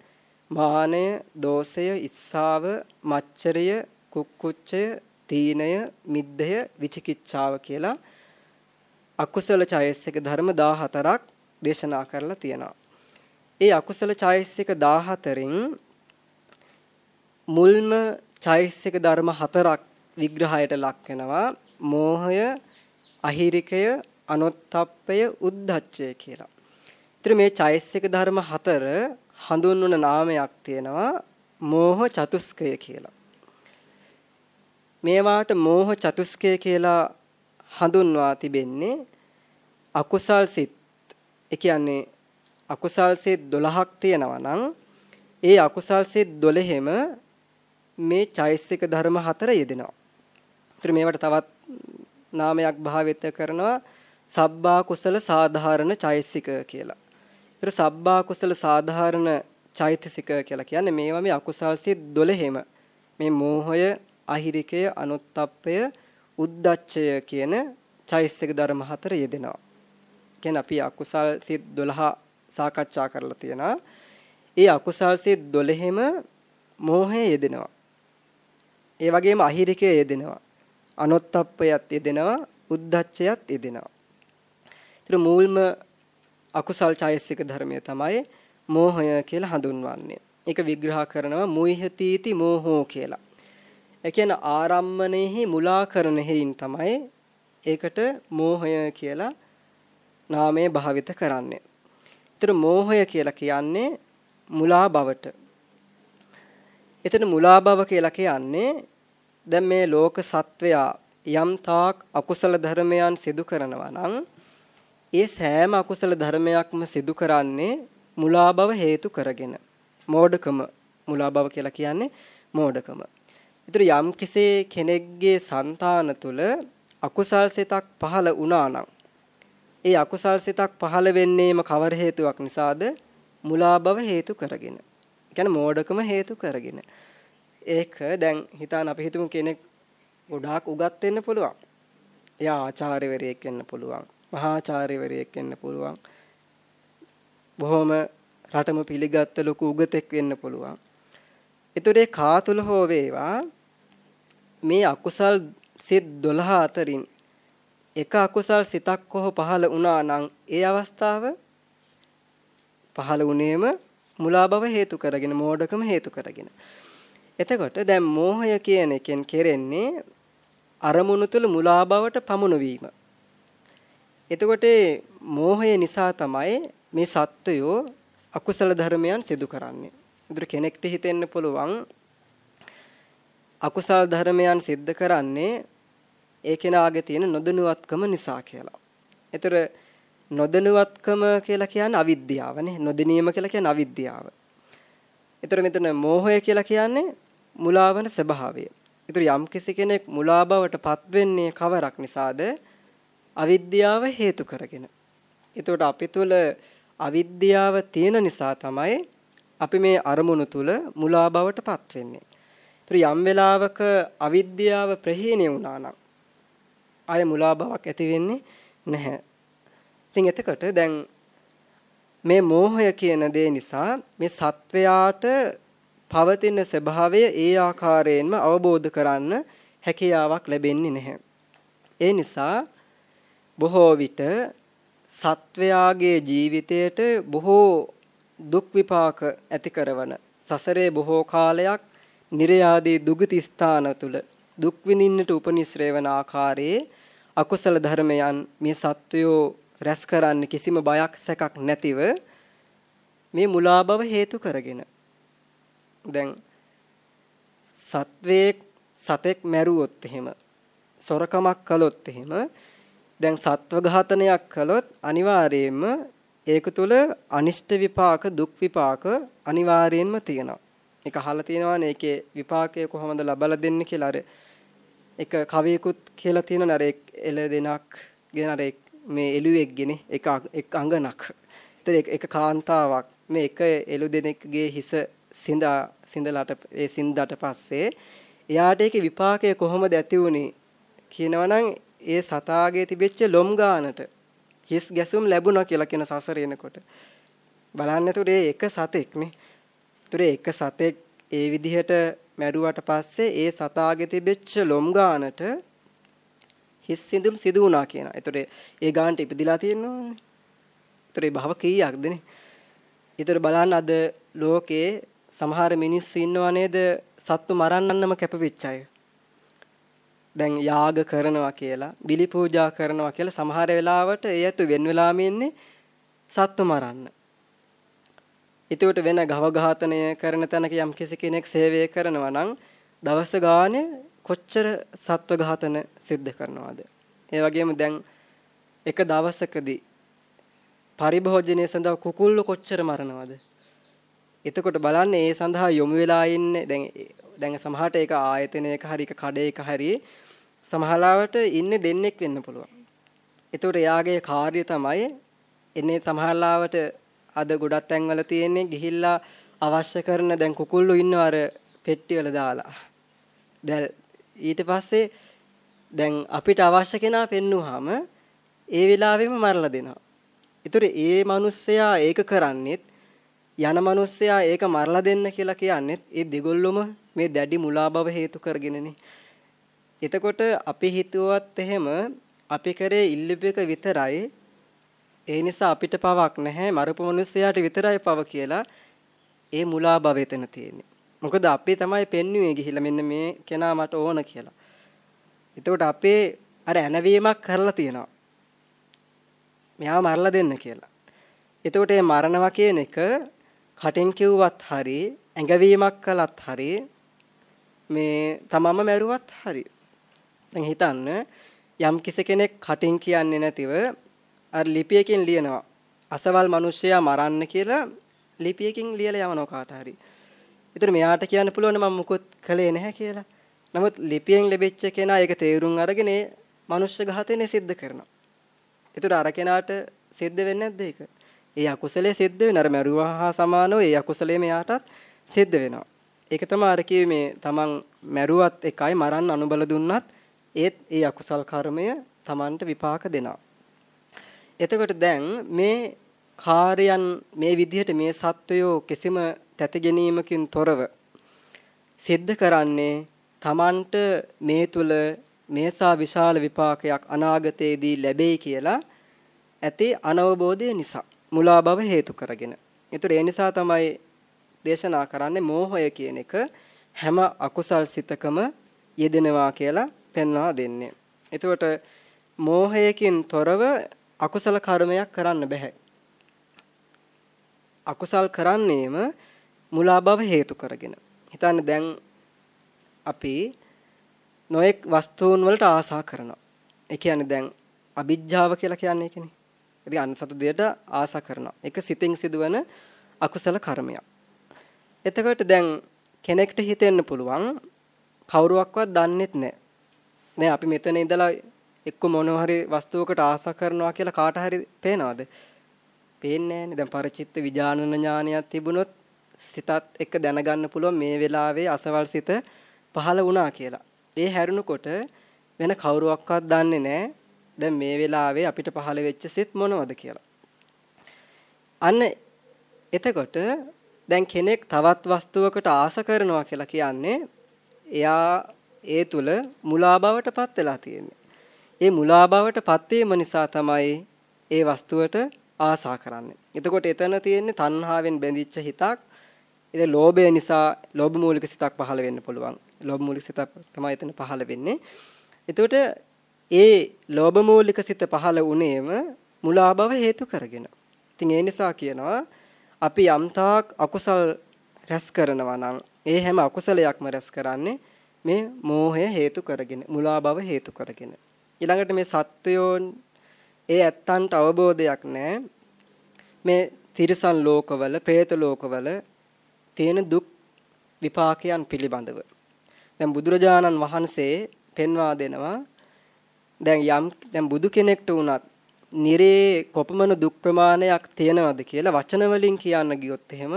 A: මානය, දෝෂය, ඉස්සාව, මච්චරය, කුක්කුච්චය, තීනය, මිද්දය, විචිකිච්ඡාව කියලා අකුසල චෛතසික ධර්ම 14ක් දේශනා කරලා තියෙනවා. ඒ අකුසල චෛතසික 14න් මුල්ම චෛතසික ධර්ම හතරක් විග්‍රහයට ලක් වෙනවා මෝහය අහිරිකය අනොත්ප්පය උද්ධච්චය කියලා. ඊට මේ චෛතසික ධර්ම හතර හඳුන්වන නාමයක් තියෙනවා මෝහ චතුස්කය කියලා. මේවාට මෝහ චතුස්කය කියලා හඳුන්වා තිබෙන්නේ අකුසල් සිත්. ඒ කියන්නේ අකුසල් සිත් 12ක් තියෙනවා නම් ඒ අකුසල් සිත් 12ෙම මේ චෛසික ධර්ම හතර යෙදෙනවා. ඒතර මේවට තවත් නාමයක් භාවිත කරනවා සබ්බා කුසල සාධාරණ චෛසික කියලා. ඒතර සබ්බා කුසල සාධාරණ චෛතසික කියලා කියන්නේ මේවා මේ අකුසල් සිත් 12ෙම මේ මෝහය, අහිරිකය, අනුත්ප්පය, උද්දච්චය කියන චෛසික ධර්ම හතර යෙදෙනවා. කියන්නේ අපි අකුසල් සිත් 12 සාකච්ඡා කරලා තියෙනවා. ඒ අකුසල් සිත් 12ෙම මෝහය යෙදෙනවා. ඒ වගේම අහිරිකය යෙදෙනවා. අනොත්ප්පයත් යෙදෙනවා, උද්දච්චයත් යෙදෙනවා. ඒතර මූල්ම අකුසල් චෛසික ධර්මය තමයි මෝහය කියලා හඳුන්වන්නේ. ඒක විග්‍රහ කරනවා මුයිහතීති මෝහෝ කියලා. ඒ කියන්නේ ආරම්මණයෙහි මුලා කරන හේයින් තමයි ඒකට මෝහය කියලා නාමය භාවිත කරන්නේ. ඒතර මෝහය කියලා කියන්නේ මුලා බවට. එතන මුලා බව කියලා කියන්නේ දැන් මේ ලෝක සත්වයා යම් තාක් අකුසල ධර්මයන් සිදු කරනවා නම් ඒ සෑම අකුසල ධර්මයක්ම සිදු කරන්නේ මුලා බව හේතු කරගෙන. මෝඩකම මුලා බව කියලා කියන්නේ මෝඩකම. ඒතර යම් කෙනෙක්ගේ సంతාන තුල අකුසල් සිතක් පහළ වුණා නම් ඒ අකුසල් සිතක් පහළ වෙන්නේම කවර හේතුවක් නිසාද? මුලා බව හේතු කරගෙන. කියන්නේ මෝඩකම හේතු කරගෙන. ඒක දැන් හිතාන අපි හිතමු කෙනෙක් ගොඩාක් උගත් වෙන්න පුළුවන්. එයා ආචාර්යවරයෙක් වෙන්න පුළුවන්. මහාචාර්යවරයෙක් වෙන්න පුළුවන්. බොහොම රටම පිළිගත්ත ලොකු උගතෙක් වෙන්න පුළුවන්. ඒතරේ කාතුල හෝ වේවා මේ අකුසල් සිත් 12 අතරින් එක අකුසල් සිතක් කොහ පහළ වුණා නම් ඒ අවස්ථාව පහළ වුණේම මුලා බව හේතු කරගෙන මෝඩකම හේතු කරගෙන. එතකොට දැන් මෝහය කියන එකෙන් කෙරෙන්නේ අරමුණු තුල මුලා බවට පමුණු වීම. එතකොට මෝහය නිසා තමයි මේ සත්වයෝ අකුසල ධර්මයන් සිදු කරන්නේ. උදුර කෙනෙක්ට හිතෙන්න පුළුවන් අකුසල් ධර්මයන් සිද්ධ කරන්නේ ඒ කෙනාගේ තියෙන නොදනුවත්කම නිසා කියලා. ඒතර නොදනුවත්කම කියලා කියන්නේ අවිද්‍යාවනේ. නොදැනීම කියලා කියන්නේ අවිද්‍යාව. ඒතර මෙතන මෝහය කියලා කියන්නේ මුලාවන ස්වභාවය. ඒතර යම් කෙනෙක් මුලා බවට පත් වෙන්නේ කවරක් නිසාද? අවිද්‍යාව හේතු කරගෙන. ඒතකොට අපි තුල අවිද්‍යාව තියෙන නිසා තමයි අපි මේ අරමුණු තුල මුලා බවට පත් වෙන්නේ. ඒතර යම් වෙලාවක අවිද්‍යාව ප්‍රහීණය වුණා නම් ආය මුලා බවක් ඇති වෙන්නේ නැහැ. ඉතින් එතකොට දැන් මේ මෝහය කියන දේ නිසා මේ සත්වයාට පවතින ස්වභාවය ඒ ආකාරයෙන්ම අවබෝධ කරන්න හැකියාවක් ලැබෙන්නේ නැහැ. ඒ නිසා බොහෝ විට සත්වයාගේ ජීවිතයට බොහෝ දුක් විපාක ඇති කරන සසරේ බොහෝ කාලයක් නිර්යාදී දුගති ස්ථාන තුල දුක් විඳින්නට උපනිශ්‍රේ වන ආකාරයේ අකුසල ධර්මයන් මේ සත්වයෝ රැස් කරන්නේ කිසිම බයක් සැකක් නැතිව මේ මුලා බව හේතු කරගෙන දැන් සත්වයේ සතෙක් මැරුවොත් එහෙම සොරකමක් කළොත් එහෙම දැන් සත්ව ඝාතනයක් කළොත් අනිවාර්යයෙන්ම ඒක තුල අනිෂ්ට විපාක දුක් විපාක අනිවාර්යයෙන්ම තියෙනවා. ඒක අහලා තියෙනවානේ ඒකේ විපාකය කොහොමද ලබලා දෙන්නේ කියලා අර එක කවියකුත් කියලා තියෙනවා අර එළ දෙනක් ගෙන අර මේ එළුවෙක්ගෙන එක එක් අංගනක්. ඒතර එක කාන්තාවක් මේ එක එළු දෙනෙක්ගේ හිස සිඳා සිඳලාට ඒ සිඳාට පස්සේ එයාට ඒකේ විපාකය කොහොමද ඇති වුනේ කියනවනම් ඒ සතාගේ තිබෙච්ච ලොම් ගානට හිස් ගැසුම් ලැබුණා කියලා කියන සසර එනකොට බලන්න එතකොට ඒ එක සතෙක්නේ. ඒතර එක සතෙක් ඒ විදිහට මැරුවට පස්සේ ඒ සතාගේ තිබෙච්ච ලොම් ගානට හිස් සිඳුම් සිදු වුණා කියනවා. ඒතර ඒ ගානට ඉපදිලා තියෙනවනේ. ඒතර ඒ භව කීයක්දනේ. ඒතර බලන්න අද ලෝකේ සමහර මිනිස්සු ඉන්නව නේද සත්තු මරන්නන්නම කැපවෙච්ච අය. දැන් යාග කරනවා කියලා, බිලි පූජා කරනවා කියලා සමහර වෙලාවට ඒ ඇතු වෙන වෙලාවෙම ඉන්නේ සත්තු මරන්න. ඒකට වෙන ගව ඝාතනය කරන තැනක යම් කෙනෙක් සේවය කරනවා නම් දවස ගානේ කොච්චර සත්ව ඝාතන සිද්ධ කරනවද? ඒ වගේම දැන් එක දවසකදී පරිභෝජනයේ සඳහා කුකුල්ලු කොච්චර මරනවද? එතකොට බලන්න ඒ සඳහා යොමු වෙලා ඉන්නේ දැන් දැන් සමහරට ඒක ආයතනයක හරි එක කඩේක හරි සමහරවට ඉන්නේ දෙන්නෙක් වෙන්න පුළුවන්. ඒතකොට එයාගේ කාර්යය තමයි එන්නේ සමහරවට අද ගොඩක් තැන්වල තියෙන්නේ ගිහිල්ලා අවශ්‍ය කරන දැන් කුකුල්ලු ඉන්නව අර පෙට්ටිවල දාලා. දැන් ඊට පස්සේ දැන් අපිට අවශ්‍ය කෙනා පෙන්නුවාම ඒ වෙලාවෙම මරලා දෙනවා. ඒතර ඒ මිනිස්සයා ඒක කරන්නේත් යන මිනිස්සයා ඒක මරලා දෙන්න කියලා කියන්නේත් ඒ දෙගොල්ලොම මේ දැඩි මුලා බව හේතු කරගෙනනේ. එතකොට අපි හිතුවත් එහෙම අපි කරේ ඉල්ලුප එක විතරයි ඒ නිසා අපිට පවක් නැහැ මරපු මිනිස්සයාට විතරයි පව කියලා ඒ මුලා භව එතන තියෙන්නේ. මොකද අපි තමයි පෙන්වුවේ ගිහිල්ලා මෙන්න මේ කෙනා මට ඕන කියලා. එතකොට අපේ අර ඇනවීමක් කරලා තියෙනවා. මෙයාව මරලා දෙන්න කියලා. එතකොට මේ මරණවා කියන එක කටෙන් කිව්වත් හරි ඇඟවීමක් කළත් හරි මේ තමම මැරුවත් හරි. දැන් හිතන්න යම් කෙනෙක් කටින් කියන්නේ නැතිව අර ලිපියකින් ලියනවා. අසවල් මිනිස්සයා මරන්න කියලා ලිපියකින් ලියලා යවනවා කාට හරි. ඒතර මෙයාට කියන්න පුළුවන් මම මුකුත් කළේ නැහැ කියලා. නමුත් ලිපියෙන් ලැබෙච්ච කෙනා ඒක තේරුම් අරගෙන ඒ මනුෂ්‍ය ඝාතනය සිද්ධ කරනවා. ඒතර අර කෙනාට සිද්ධ වෙන්නේ නැද්ද ඒක? ඒ අකුසලයේ සිද්ධ වෙන අර මරුවා හා සමානව ඒ අකුසලයේ මෙයාටත් සිද්ධ වෙනවා. ඒක තමයි අර මේ තමන් මැරුවත් එකයි මරන්න අනුබල දුන්නත් ඒත් ඒ අකුසල් කර්මය තමන්ට විපාක දෙනවා. එතකොට දැන් මේ කාර්යයන් මේ විදිහට මේ සත්වයෝ කිසිම තැත ගැනීමකින් තොරව සිද්ධ කරන්නේ තමන්ට මේ තුල මේසා විශාල විපාකයක් අනාගතයේදී ලැබෙයි කියලා ඇති අනවබෝධය නිසා මුලා බව හේතු කරගෙන. ඒතර ඒ නිසා තමයි දේශනා කරන්නේ මෝහය කියන එක හැම අකුසල් සිතකම යෙදෙනවා කියලා පෙන්වා දෙන්නේ. එතකොට මෝහයකින් තොරව අකුසල කර්මයක් කරන්න බෑ. අකුසල් කරන්නේම මුලා බව හේතු කරගෙන. හිතන්න දැන් අපි නොඑක් වස්තුන් වලට ආසා කරනවා. ඒ කියන්නේ දැන් අවිජ්ජාව කියලා කියන්නේ ඒකනේ. ඉතින් අන්සතු දෙයට ආසා කරනවා. ඒක සිතින් සිදුවන අකුසල කර්මයක්. එතකොට දැන් කෙනෙක්ට හිතෙන්න පුළුවන් කවුරුවක්වත් දන්නෙත් නැහැ. දැන් අපි මෙතන ඉඳලා එක්ක මොන හරි වස්තුවකට ආසා කරනවා කියලා කාට හරි පේනවද? පේන්නේ නැහැනේ. දැන් පරිචිත්ත විඥානන ඥානයක් තිබුණොත් සිතත් එක්ක දැනගන්න පුළුවන් මේ වෙලාවේ අසවල් සිත පහළ වුණා කියලා. ඒ හැරුණකොට වෙන කවුරුවක්වත් දන්නේ නැහැ. දැන් මේ වෙලාවේ අපිට පහළ වෙච්ච සිත් මොනවද කියලා. අන්න එතකොට දැන් කෙනෙක් තවත් වස්තුවකට ආස කරනවා කියලා කියන්නේ එයා ඒ තුල මුලා බවටපත් වෙලා තියෙන්නේ. ඒ මුලා බවටපත් වීම නිසා තමයි ඒ වස්තුවට ආසා කරන්නේ. එතකොට එතන තියෙන්නේ තණ්හාවෙන් බැඳිච්ච හිතක්. ඉතින් ලෝභය නිසා ලෝභ මූලික සිතක් පහළ වෙන්න පුළුවන්. ලෝභ මූලික සිතක් තමයි එතන පහළ වෙන්නේ. එතකොට ඒ ලෝභ මූලික සිත පහළ වුණේම මුලා බව හේතු කරගෙන. ඉතින් ඒ නිසා කියනවා අපි යම්තාක් අකුසල් රැස් කරනවා නම් ඒ හැම අකුසලයක්ම රැස් කරන්නේ මේ මෝහය හේතු කරගෙන මුලා බව හේතු කරගෙන ඊළඟට මේ සත්වයෝන් ඒ ඇත්තන්ට අවබෝධයක් නැහැ. මේ තිරිසන් ලෝකවල പ്രേත ලෝකවල තියෙන දුක් විපාකයන් පිළිබඳව. දැන් බුදුරජාණන් වහන්සේ පෙන්වා දෙනවා දැන් යම් දැන් බුදු කෙනෙක්ට වුණත් නිරේ කොපමණ දුක් ප්‍රමාණයක් තියෙනවද කියලා වචන වලින් කියන්න ගියොත් එහෙම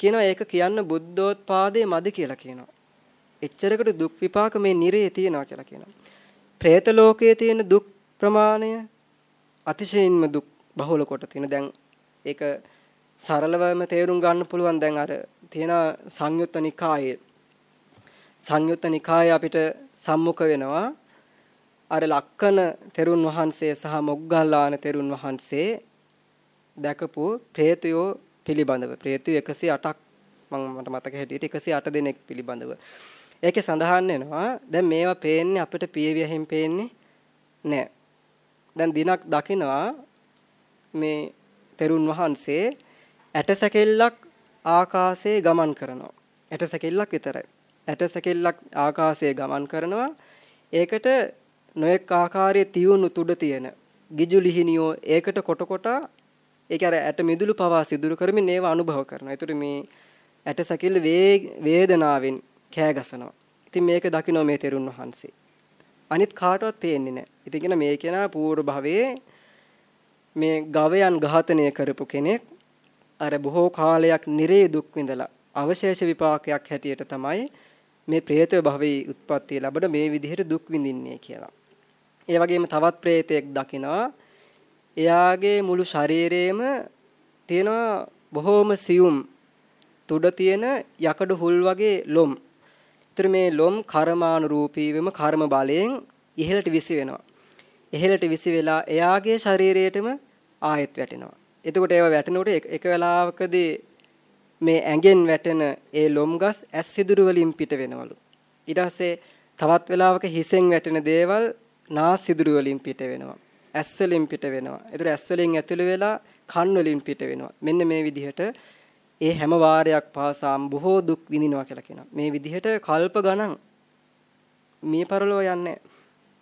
A: කියනවා ඒක කියන්න බුද්ධෝත්පාදයේ මදි කියලා කියනවා. එච්චරකට දුක් විපාක මේ නිරේ තියෙනවා කියලා කියනවා. പ്രേත ලෝකයේ තියෙන දුක් ප්‍රමාණය අතිශයින්ම දුක් බහුල කොට තියෙන. දැන් ඒක සරලවම තේරුම් ගන්න පුළුවන්. දැන් අර තියෙන සංයුත්ත නිකායේ සංයුත්ත නිකාය අපිට සම්මුඛ වෙනවා. අර ලක්කන තෙරුන් වහන්සේ සහ මොග්ගල්ලාන තෙරුන් වහන්සේ දැකපු പ്രേතයෝ පිළිබඳව പ്രേතයෝ 108ක් මම මට මතක හැටියට 108 දෙනෙක් පිළිබඳව. ඒකේ සඳහන් වෙනවා දැන් මේවා පේන්නේ අපිට පියවියෙන් පේන්නේ නැහැ. දැන් දිනක් දකිනවා මේ තෙරුන් වහන්සේ ඇටසැකිල්ලක් ආකාශයේ ගමන් කරනවා. ඇටසැකිල්ලක් විතරයි. ඇටසැකිල්ලක් ආකාශයේ ගමන් කරනවා. ඒකට නොඑක් ආකාරයේ තියුණු තුඩ තියෙන ගිජු ලිහිනියෝ ඒකට කොට කොට ඒක අර ඇට මිදුළු පවා සිදුරු කරමින් ඒව අනුභව කරනවා. ඒතර මේ ඇටසැකිල්ල වේදනාවෙන් කෑ ගසනවා. ඉතින් මේක දකිනවා මේ තෙරුන් වහන්සේ. අනිත් කාටවත් පේන්නේ නැහැ. ඉතින් කියන මේ කෙනා පූර්ව භවයේ මේ ගවයන් ඝාතනය කරපු කෙනෙක් අර බොහෝ කාලයක් නිරේ දුක් විඳලා අවශේෂ විපාකයක් හැටියට තමයි මේ പ്രേත භවයේ උත්පත්ති ලැබෙන මේ විදිහට දුක් විඳින්නේ කියලා. ඒ වගේම තවත් പ്രേතයෙක් දකිනවා එයාගේ මුළු ශරීරයේම තියෙන බොහෝම සියුම් තුඩ තියෙන යකඩ හුල් වගේ ලොම් ඒතර මේ ලොම් කර්මානුරූපීවම කර්ම බලයෙන් ඉහළට විසි වෙනවා. ඉහළට විසි වෙලා එයාගේ ශරීරයටම ආයෙත් වැටෙනවා. එතකොට ඒව වැටෙනකොට එක වෙලාවකදී මේ ඇඟෙන් වැටෙන ඒ ලොම් ගස් ඇස් සිදුරු වලින් පිට වෙනවලු. ඊට පස්සේ තවත් වෙලාවක හිසෙන් වැටෙන දේවල් නාස් සිදුරු වලින් පිට වෙනවා. ඇස් වලින් පිට වෙනවා. ඒතර ඇස් වලින් ඇතුළු වෙලා කන් වලින් පිට වෙනවා. මෙන්න මේ විදිහට ඒ හැම වාරයක් පාසාම බොහෝ දුක් විඳිනවා කියලා කියනවා. මේ විදිහට කල්ප ගණන් මේ පරලෝ යන්නේ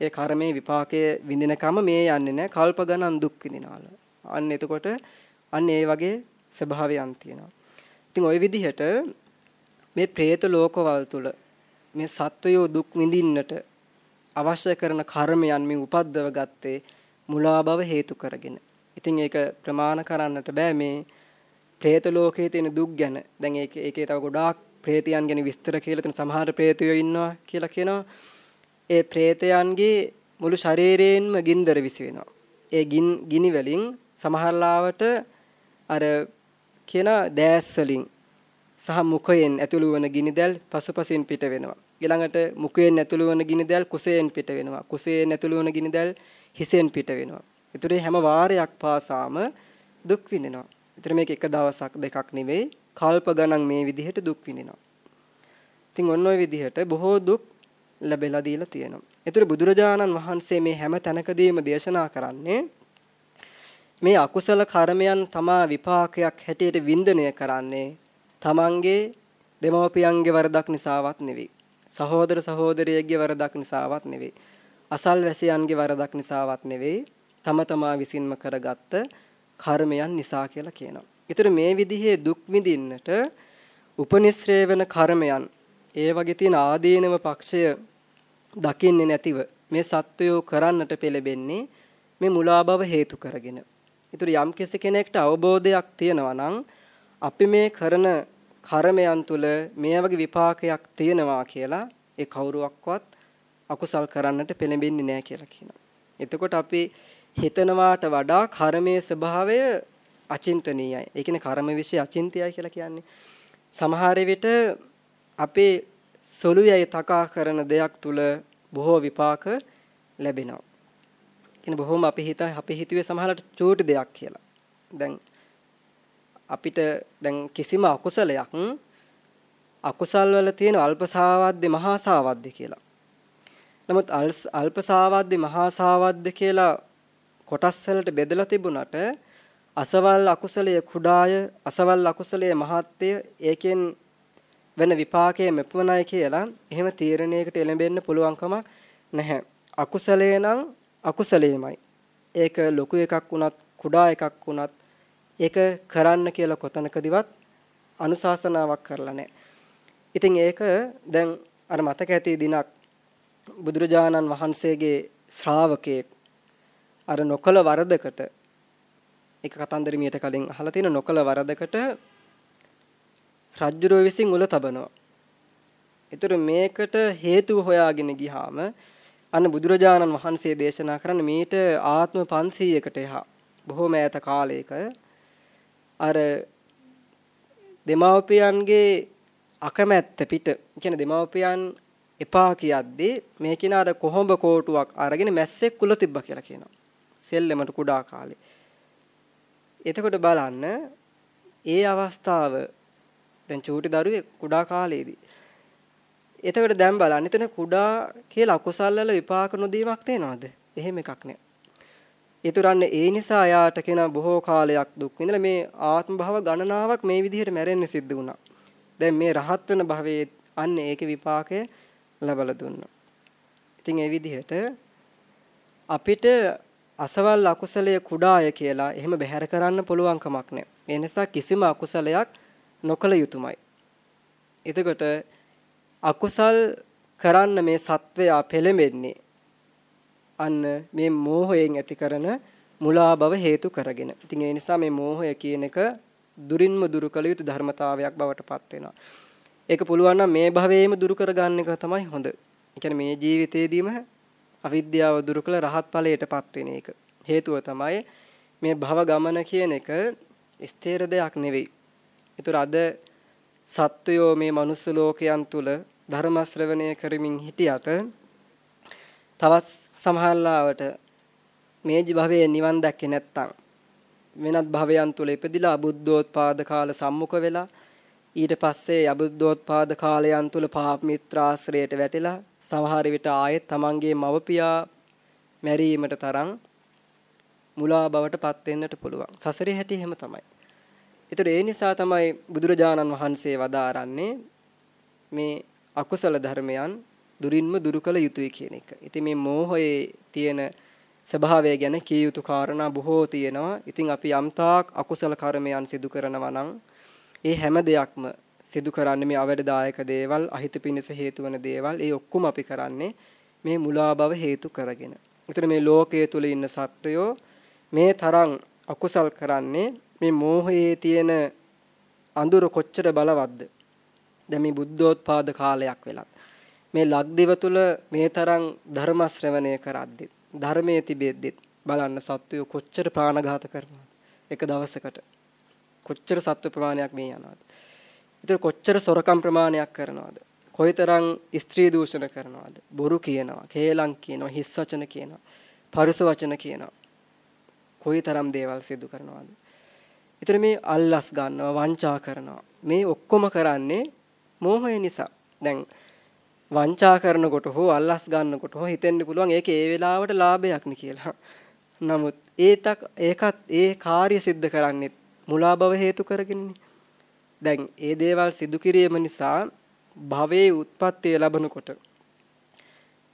A: ඒ කර්මයේ විපාකයේ විඳිනකම මේ යන්නේ නැහැ. කල්ප ගණන් දුක් විඳිනවල. අන්න එතකොට අන්න ඒ වගේ ස්වභාවයන් තියෙනවා. ඉතින් ওই විදිහට මේ പ്രേත ලෝකවල තුල මේ සත්වයෝ දුක් විඳින්නට අවශ්‍ය කරන කර්මයන් මේ උපද්දව ගත්තේ මුලා බව හේතු කරගෙන. ඉතින් ඒක ප්‍රමාණ කරන්නට බෑ මේ പ്രේත ලෝකයේ තියෙන දුක් ගැන දැන් ඒක ඒකේ තව ගොඩාක් ප්‍රේතයන් ගැන විස්තර කියලා තියෙන සමහර ප්‍රේතයෝ ඉන්නවා කියලා කියනවා. ඒ ප්‍රේතයන්ගේ මුළු ශරීරයෙන්ම ගින්දර විසිවෙනවා. ඒ ගින් ගිනි වලින් සමහරලාවට අර කියන දෑස් වලින් සහ මුඛයෙන් ඇතුළු වන ගිනිදැල් පසුපසින් පිට වෙනවා. ඊළඟට මුඛයෙන් ඇතුළු වන ගිනිදැල් කුසයෙන් පිට වෙනවා. කුසයෙන් ඇතුළු වන ගිනිදැල් හිසෙන් පිට වෙනවා. ඒතරේ හැම වාරයක් පාසාම දුක් විඳිනවා. ඒතර මේක එක දවසක් දෙකක් නෙවෙයි කල්ප ගණන් මේ විදිහට දුක් විඳිනවා. ඉතින් ඔන්න ඔය විදිහට බොහෝ දුක් ලැබෙලා දීලා තියෙනවා. ඒතර බුදුරජාණන් වහන්සේ මේ හැම තැනකදීම දේශනා කරන්නේ මේ අකුසල කර්මයන් තමා විපාකයක් හැටියට වින්දනය කරන්නේ තමන්ගේ දෙමව්පියන්ගේ වරදක් නිසාවත් නෙවෙයි. සහෝදර සහෝදරියගේ වරදක් නිසාවත් නෙවෙයි. අසල්වැසියන්ගේ වරදක් නිසාවත් නෙවෙයි. තම තමා විසින්ම කරගත්ත කර්මයන් නිසා කියලා කියනවා. ඒතර මේ විදිහේ දුක් විඳින්නට උපනිශ්‍රේ වෙන කර්මයන් ඒ වගේ තියෙන ආදීනව පක්ෂය දකින්නේ නැතිව මේ සත්වයෝ කරන්නට පෙළඹෙන්නේ මේ මුලා බව හේතු කරගෙන. ඒතර යම් කෙනෙක්ට අවබෝධයක් තියෙනවා නම් අපි මේ කරන කර්මයන් තුල මේ වගේ විපාකයක් තියෙනවා කියලා ඒ කවුරුවක්වත් අකුසල් කරන්නට පෙළඹෙන්නේ නැහැ කියලා කියනවා. එතකොට අපි හිතනවාට වඩා කර්මයේ ස්වභාවය අචින්තනීයයි. ඒ කියන්නේ කර්ම વિશે අචින්තයයි කියලා කියන්නේ. සමහර විට අපේ සොළුයයි තකා කරන දෙයක් තුල බොහෝ විපාක ලැබෙනවා. කියන්නේ බොහොම අපි හිත අපි හිතුවේ සමහරට චූටි දෙයක් කියලා. දැන් අපිට දැන් කිසිම අකුසලයක් අකුසල් වල තියෙන අල්පසාවද්ද මහා සාවද්ද කියලා. නමුත් අල්පසාවද්ද මහා සාවද්ද කියලා කොටස් වලට බෙදලා තිබුණට අසවල් අකුසලයේ කුඩාය අසවල් අකුසලයේ මහත්ය ඒකෙන් වෙන විපාකයේ මෙපමණයි කියලා එහෙම තීරණයකට එළඹෙන්න පුළුවන් කමක් නැහැ. අකුසලේ නම් අකුසලේමයි. ඒක ලොකු එකක් වුණත් කුඩා එකක් වුණත් ඒක කරන්න කියලා කොතනකදිවත් අනුශාසනාවක් කරලා නැහැ. ඉතින් ඒක දැන් අර මතක ඇති දිනක් බුදුරජාණන් වහන්සේගේ ශ්‍රාවකයෙක් අර නොකල වරදකට ඒක කතන්දරමියට කලින් අහලා තියෙන නොකල වරදකට රජ්ජුරුව විසින් උල තබනවා. ඒතර මේකට හේතුව හොයාගෙන ගියාම අන්න බුදුරජාණන් වහන්සේ දේශනා කරන්න මීට ආත්ම 500කට එහා බොහෝම ඈත කාලයක අර දෙමාපියන්ගේ අකමැත්ත පිට කියන දෙමාපියන් එපා කියද්දී මේ කිනාර කොහොඹ කෝටුවක් අරගෙන මැස්සෙක් කුල තිබ්බා කියලා කියනවා. සෙල්ලමට කුඩා කාලේ. එතකොට බලන්න ඒ අවස්ථාව දැන් චූටි දරුවේ කුඩා කාලේදී. එතකොට දැන් බලන්න එතන කුඩා කියලා අකුසල් වල විපාක නොදීමක් තේනවද? එහෙම එකක් නෑ. ඒතරන්නේ ඒ නිසා යාට කෙන බොහෝ කාලයක් දුක් විඳලා මේ ආත්ම භව ගණනාවක් මේ විදිහට මැරෙන්න සිද්ධ වුණා. දැන් මේ රහත් වෙන භවයේ අන්න ඒකේ විපාකය ලැබලා දුන්නා. ඉතින් ඒ විදිහට අපිට අසවල් අකුසලයේ කුඩාය කියලා එහෙම බැහැර කරන්න පුළුවන් කමක් නැහැ. ඒ නිසා කිසිම අකුසලයක් නොකළ යුතුයමයි. එතකොට අකුසල් කරන්න මේ සත්වයා පෙළඹෙන්නේ අන්න මේ මෝහයෙන් ඇති කරන මුලා බව හේතු කරගෙන. ඉතින් ඒ නිසා මේ මෝහය කියන එක දුරින්ම දුරු කළ යුතු ධර්මතාවයක් බවට පත් වෙනවා. ඒක පුළුවන් නම් මේ භවයේම දුරු කරගන්න එක තමයි හොඳ. ඒ කියන්නේ මේ ජීවිතේදීම අවිද්‍යාව දුරු කළ රහත් ඵලයටපත් වෙන එක. හේතුව තමයි මේ භව ගමන කියන එක ස්ථිර දෙයක් නෙවෙයි. ඒතර අද සත්වයෝ මේ මනුස්ස ලෝකයන් තුල ධර්ම ශ්‍රවණය කරමින් හිටියට තවත් සමහරලාවට මේ භවයේ නිවන් දැක්කේ නැත්තම් වෙනත් භවයන් තුල ඉපදිලා අබුද්ධෝත්පාද කාල සම්මුඛ වෙලා ඊට පස්සේ අබුද්ධෝත්පාද කාලයන් තුල පාප මිත්‍රාශ්‍රයයට වැටිලා සමහර විට ආයෙත් තමන්ගේ මවපියා මැරීමට තරම් මුලා බවට පත් වෙන්නට පුළුවන්. සසරේ හැටි එහෙම තමයි. ඒතර ඒ නිසා තමයි බුදුරජාණන් වහන්සේ වදාරන්නේ මේ අකුසල ධර්මයන් දුරින්ම දුරු කළ යුතුයි කියන එක. ඉතින් මේ මෝහයේ තියෙන ස්වභාවය ගැන කිය යුතු කාරණා බොහෝ තියෙනවා. ඉතින් අපි යම්තාක් අකුසල කර්මයන් සිදු කරනවා නම් ඒ හැම දෙයක්ම සිදු කරන්නේ මේ අවැඩදායක දේවල්, අහිත පිණිස හේතු වන දේවල්, ඒ ඔක්කොම අපි කරන්නේ මේ මුලා බව හේතු කරගෙන. ඒතර මේ ලෝකයේ තුල ඉන්න සත්වයෝ මේ තරම් අකුසල් කරන්නේ මේ මෝහයේ තියෙන අඳුර කොච්චර බලවත්ද? දැන් මේ බුද්ධෝත්පාද කාලයක් වෙලත් මේ ලක්දිව තුල මේ තරම් ධර්ම ශ්‍රවණය කරද්දි ධර්මයේ තිබෙද්දිත් බලන්න සත්වය කොච්චර ප්‍රාණඝාත කරනවද එක දවසකට කොච්චර සත්ව ප්‍රමාණයක් මේ යනවද ඉතින් කොච්චර සොරකම් ප්‍රමාණයක් කරනවද කොයිතරම් ස්ත්‍රී දූෂණ කරනවද බොරු කියනවා කේලම් කියනවා හිස් වචන කියනවා පරුස වචන කියනවා කොයිතරම් දේවල් සිදු කරනවද ඉතින් මේ අල්ලස් ගන්නවා වංචා කරනවා මේ ඔක්කොම කරන්නේ මෝහය නිසා දැන් වංචා කරනකොට හෝ අල්ලස් ගන්නකොට හෝ හිතෙන්න පුළුවන් ඒක ඒ වෙලාවට ලාභයක් නේ කියලා. නමුත් ඒතක් ඒකත් ඒ කාර්ය સિદ્ધ කරන්නේ මුලා බව හේතු කරගෙනනේ. දැන් ඒ දේවල් සිදු කිරීම නිසා භවයේ උත්පත්තිය ලැබනකොට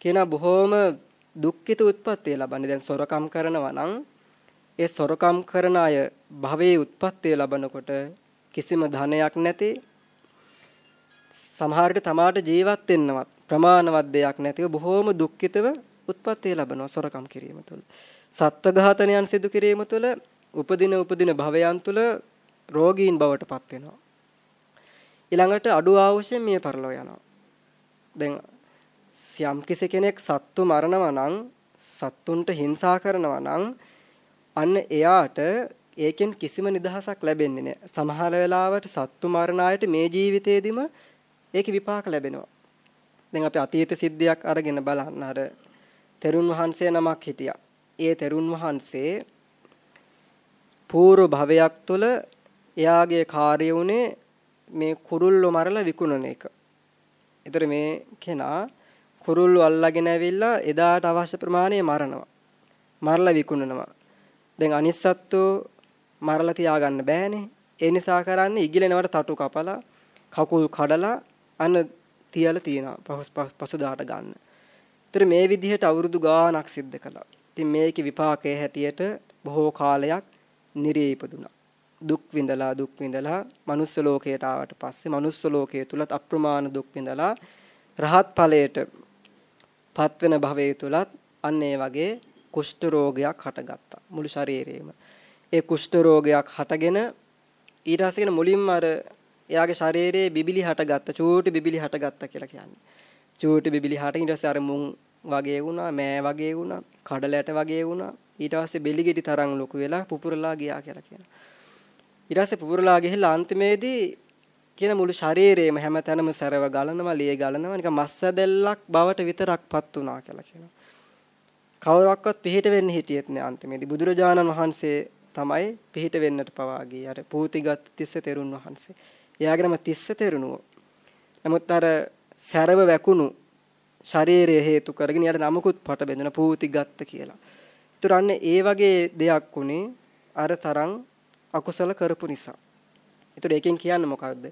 A: කියන බොහෝම දුක්ඛිත උත්පත්තිය ලබන්නේ. දැන් සොරකම් කරනවා නම් ඒ සොරකම් කරන අය භවයේ උත්පත්තිය ලබනකොට කිසිම ධනයක් නැති සමහර විට තමාට ජීවත් වෙන්නවත් ප්‍රමාණවත් දෙයක් නැතිව බොහෝම දුක්ඛිතව උත්පත්ති ලැබෙනවා සොරකම් කිරීම තුළ. සත්ත්ව ඝාතනයන් සිදු කිරීම තුළ උපදින උපදින භවයන් තුළ රෝගීන් බවට පත් වෙනවා. ඊළඟට අඩු ආවශ්‍යයෙන් මිය පරලෝ යනවා. දැන් යම් කෙනෙක් සත්තු මරනවා නම් සත්තුන්ට හිංසා කරනවා නම් අන්න එයාට ඒකෙන් කිසිම නිදහසක් ලැබෙන්නේ නැහැ. සමහර වෙලාවට සත්තු මරණ අයට මේ ජීවිතේදීම ඒකේ විපාක ලැබෙනවා. දැන් අපි අතීත සිද්ධියක් අරගෙන බලන්න අර තෙරුන් වහන්සේ නමක් හිටියා. ඒ තෙරුන් වහන්සේ పూర్ව භවයක් තුළ එයාගේ කාර්ය උනේ මේ කුරුල්ලෝ මරලා විකුණන එක. ඒතර මේ කෙනා කුරුල්ලෝ අල්ලගෙන ඇවිල්ලා එදාට අවශ්‍ය ප්‍රමාණය මරනවා. මරලා විකුණනවා. දැන් අනිත් සත්තු මරලා තියාගන්න බෑනේ. ඒ නිසා කරන්නේ ඉගිලෙනවට තටු කපලා කකුල් කඩලා අන්න තියලා තියෙනවා පසුදාට ගන්න. ඒතර මේ විදිහට අවුරුදු ගාණක් සිද්ධ කළා. ඉතින් මේකේ විපාකයේ හැටියට බොහෝ කාලයක් නිරේ ඉපදුනා. දුක් විඳලා දුක් විඳලා මනුස්ස ලෝකයට ආවට පස්සේ මනුස්ස ලෝකයේ තුලත් අප්‍රමාණ දුක් විඳලා රහත් ඵලයට පත්වෙන භවයේ තුලත් අන්න ඒ වගේ කුෂ්ඨ රෝගයක් හටගත්තා මුළු ශරීරේම. ඒ කුෂ්ඨ රෝගයක් හටගෙන ඊට පස්සේ මුලින්ම අර එයාගේ ශරීරයේ බිබිලි හටගත්ත චූටි බිබිලි හටගත්ත කියලා කියන්නේ. චූටි බිබිලි හට ඊට පස්සේ අර මුං වගේ වුණා, මෑ වගේ වුණා, කඩලැට වගේ වුණා. ඊට පස්සේ බෙලිගෙඩි තරම් ලොකු වෙලා පුපුරලා ගියා කියලා කියනවා. ඊට පස්සේ පුපුරලා ගිහිල්ලා අන්තිමේදී කියන මුළු ශරීරයේම හැමතැනම සරව ගලනවා, ලිය ගලනවා, නිකන් මස් ඇදෙල්ලක් බවට විතරක්පත් වුණා කියලා කියනවා. කවුරක්වත් පිළිහිට වෙන්න හිටියෙත් නෑ අන්තිමේදී. බුදුරජාණන් වහන්සේ තමයි පිළිහිට වෙන්නට පවා ගියේ. අර පූතිගත් තිස්ස තෙරුන් වහන්සේ. එයාගේ නම තිස්ස තෙරුණුව. නමුත් අර සැරව වැකුණු ශරීරය හේතු කරගෙන යාට නමකුත් පට බෙදෙන පූති ගත්ත කියලා. ඒතර අන්න ඒ වගේ දෙයක් උනේ අර තරම් අකුසල කරපු නිසා. ඒතර ඒකෙන් කියන්නේ මොකද්ද?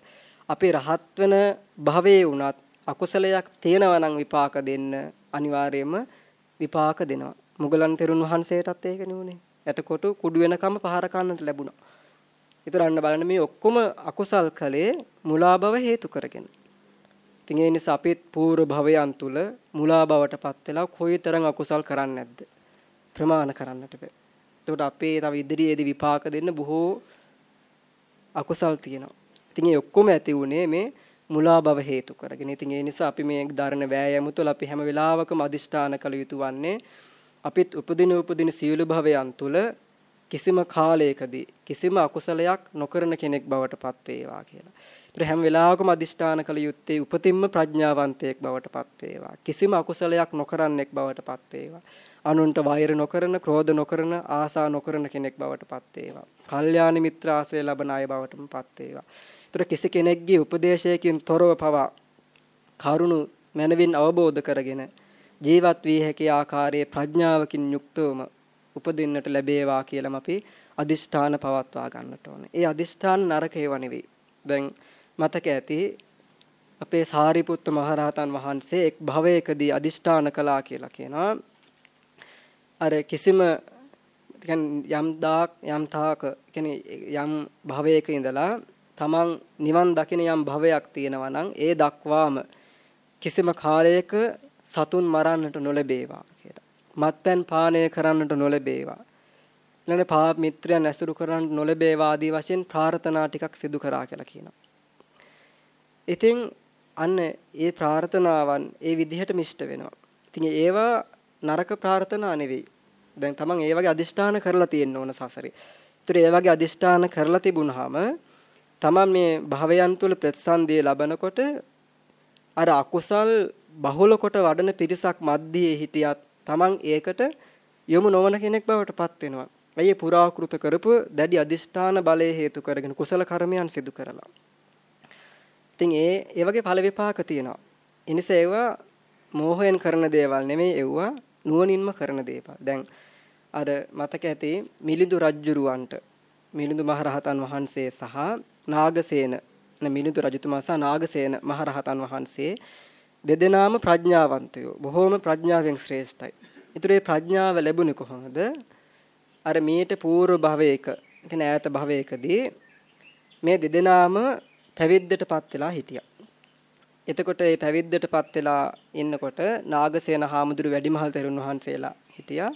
A: අපේ රහත් වෙන භවයේ වුණත් අකුසලයක් තේනවා නම් විපාක දෙන්න අනිවාර්යයෙන්ම විපාක දෙනවා. මුගලන් තෙරුන් වහන්සේටත් ඒකනේ උනේ. එතකොට කුඩු වෙනකම පහර කන්නට ලැබුණා. ඒතර අන්න බලන්න මේ ඔක්කොම අකුසල් කලේ මුලා බව හේතු කරගෙන. ඉතින් ඒ නිසා අපිත් පූර්ව භවයන් තුල මුලා බවටපත් වෙලා කොයිතරම් අකුසල් කරන්නේ නැද්ද? ප්‍රමාණ කරන්නට බෑ. එතකොට අපේ තව ඉදිරියේදී විපාක දෙන්න බොහෝ අකුසල් තියෙනවා. ඉතින් ඒ ඔක්කොම ඇති උනේ මේ මුලා බව හේතු කරගෙන. ඉතින් ඒ නිසා අපි මේ ධර්ණ වෑයම තුළ අපි හැම වෙලාවකම අදිෂ්ඨාන කළ යුතු වන්නේ අපිත් උපදින උපදින සියලු භවයන් තුළ කිසිම කාලයකදී කිසිම අකුසලයක් නොකරන කෙනෙක් බවට පත් වේවා කියලා. ඒතර හැම වෙලාවකම අදිෂ්ඨාන කළ යුත්තේ උපතින්ම ප්‍රඥාවන්තයෙක් බවට පත් වේවා. කිසිම අකුසලයක් නොකරන්නෙක් බවට පත් වේවා. අනුන්ට වෛර නොකරන, ක්‍රෝධ නොකරන, ආසා නොකරන කෙනෙක් බවට පත් වේවා. කල්යාණ මිත්‍ර ආශ්‍රය ලබන අය බවටම පත් වේවා. ඒතර කිසි කෙනෙක්ගේ උපදේශයකින් තොරව පවා කරුණු මනවින් අවබෝධ කරගෙන ජීවත් වී හැකි ආකාරයේ ප්‍රඥාවකින් යුක්තවම උපදින්නට ලැබේවා කියලාම අපි අදිෂ්ඨාන පවත්වා ගන්නට ඕනේ. ඒ අදිෂ්ඨාන නරක ඒවා නෙවෙයි. දැන් මතක ඇති අපේ සාරිපුත්ත මහරහතන් වහන්සේ එක් භවයකදී අදිෂ්ඨාන කළා කියලා කියනවා. අර කිසිම යම් දාක් යම් තාක යම් භවයක ඉඳලා තමන් නිවන් දකින යම් භවයක් තියෙනවා නම් ඒ දක්වාම කිසිම කාලයක සතුන් මරන්නට නොලැබේවා කියලා. මත්පැන් පානය කරන්නට නොලැබේවා. ඊළඟ පාප මිත්‍රයන් ඇසුරු කරන්නට නොලැබේවා ආදී වශයෙන් ප්‍රාර්ථනා ටිකක් සිදු කරා කියලා කියනවා. ඉතින් අන්න ඒ ප්‍රාර්ථනාවන් ඒ විදිහට මිෂ්ට වෙනවා. ඉතින් ඒවා නරක ප්‍රාර්ථනා නෙවෙයි. දැන් තමන් ඒ වගේ අදිෂ්ඨාන කරලා තියෙන්න ඕන සසරේ. ඒතර ඒ වගේ අදිෂ්ඨාන කරලා තිබුණාම තමන් මේ භවයන් තුල ප්‍රතිසන්දිය ලබනකොට අර අකුසල් බහුල කොට වඩන පිරිසක් මැද්දේ හිටියත් තමන් ඒකට යොමු නොවන කෙනෙක් බවට පත් වෙනවා. ඇයි පුරාකෘත කරපු දැඩි අදිෂ්ඨාන බලය හේතු කරගෙන කුසල කර්මයන් සිදු කරලා. ඉතින් ඒ ඒ වගේ ඵල විපාක තියෙනවා. එනිසා ඒවා මෝහයෙන් කරන දේවල් නෙමෙයි ඒවා නුවණින්ම කරන දේවල්. දැන් අර මතක ඇති මිලිඳු රජුරවන්ට මිලිඳු මහරහතන් වහන්සේ සහ නාගසේන මිලිඳු රජතුමා සහ නාගසේන මහරහතන් වහන්සේ දෙදෙනාම ප්‍රඥාවන්තයෝ බොහෝම ප්‍රඥාවෙන් ශ්‍රේෂ්ඨයි. ඊටු ඒ ප්‍රඥාව ලැබුණේ කොහොමද? අර මීට పూర్ව භවයක කියන්නේ ඈත භවයකදී මේ දෙදෙනාම පැවිද්දටපත් වෙලා හිටියා. එතකොට මේ පැවිද්දටපත් වෙලා ඉන්නකොට නාගසේන හාමුදුරු වැඩිමහල් තෙරුන් වහන්සේලා හිටියා.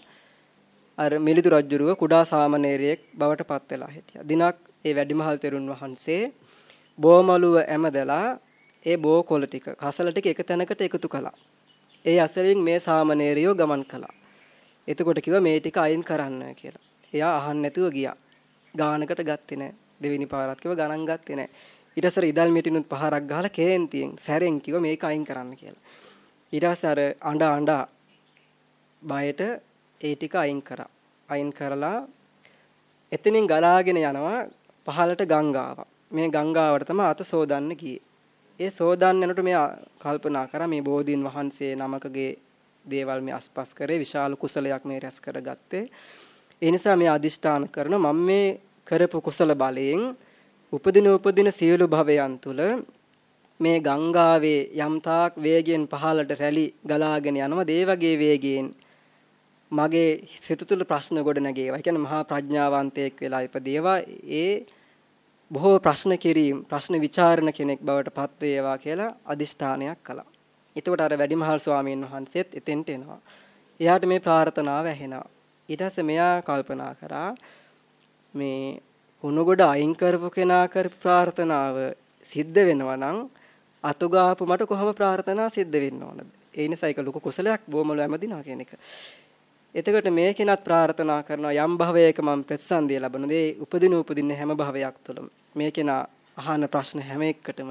A: අර මිලිඳු රජුරුව කුඩා සාමණේරියෙක් බවට පත් වෙලා හිටියා. දිනක් ඒ වැඩිමහල් තෙරුන් වහන්සේ බෝමලුව ඇමදලා ඒ බෝ කොළ ටික කසල ටික එක තැනකට එකතු කළා. ඒ අසලින් මේ සාමණේරියෝ ගමන් කළා. එතකොට කිව්වා මේ ටික අයින් කරන්න කියලා. එයා අහන්න නැතුව ගියා. ගානකට ගත්තේ නැහැ. දෙවෙනි පාරත් කිව්වා ගණන් ගත්තේ නැහැ. ඊට පස්සේ ඉදල් මිටිනුත් පහරක් ගහලා කේන්තියෙන් සැරෙන් කිව්වා මේක අයින් කරන්න කියලා. ඊට පස්සේ අර අඬ අඬ බයට ඒ ටික අයින් කරා. අයින් කරලා එතනින් ගලාගෙන යනවා පහළට ගංගාවක්. මේ ගංගාවට තමයි අත සෝදන්න ගියේ. ඒ සෝදන්න යනකොට මෙයා කල්පනා කරා මේ බෝධීන් වහන්සේ නමකගේ දේවල් මේ අස්පස් කරේ විශාල කුසලයක් මේ රැස් කරගත්තේ. ඒ නිසා මේ අදිෂ්ඨාන කරන මම මේ කරපු කුසල බලයෙන් උපදින උපදින සියලු භවයන් තුල මේ ගංගාවේ යම්තාක් වේගයෙන් පහළට රැලි ගලාගෙන යනවා ඒ වගේ වේගයෙන් මගේ සිත තුළ ප්‍රශ්න ගොඩ නැගේවා. ඒ කියන්නේ මහා ප්‍රඥාවන්තයෙක් වෙලා ඉපදේවා. ඒ බොහෝ ප්‍රශ්න කිරීම, ප්‍රශ්න ਵਿਚාරණ කෙනෙක් බවට පත් වේවා කියලා අදිෂ්ඨානයක් කළා. එතකොට අර වැඩිමහල් ස්වාමීන් වහන්සේත් එතෙන්ට එනවා. එයාට මේ ප්‍රාර්ථනාව ඇහෙනවා. ඊට පස්සේ මෙයා කල්පනා කරා මේ උණුගොඩ අයින් කරපු කෙනා කරපු ප්‍රාර්ථනාව සිද්ධ වෙනවා නම් අතුගාපු මට කොහොම ප්‍රාර්ථනා සිද්ධ වෙන්න ඕනද? ඒ නිසා ඒක ලොකු කුසලයක් බොමල හැමදිනා කියන එක. එතකොට මේ කෙනත් ප්‍රාර්ථනා කරනවා යම් භවයක මම ප්‍රතිසන්දිය ලබන දේ උපදින උපදින හැම භවයක් තුළම මේ කෙනා අහන ප්‍රශ්න හැම එකටම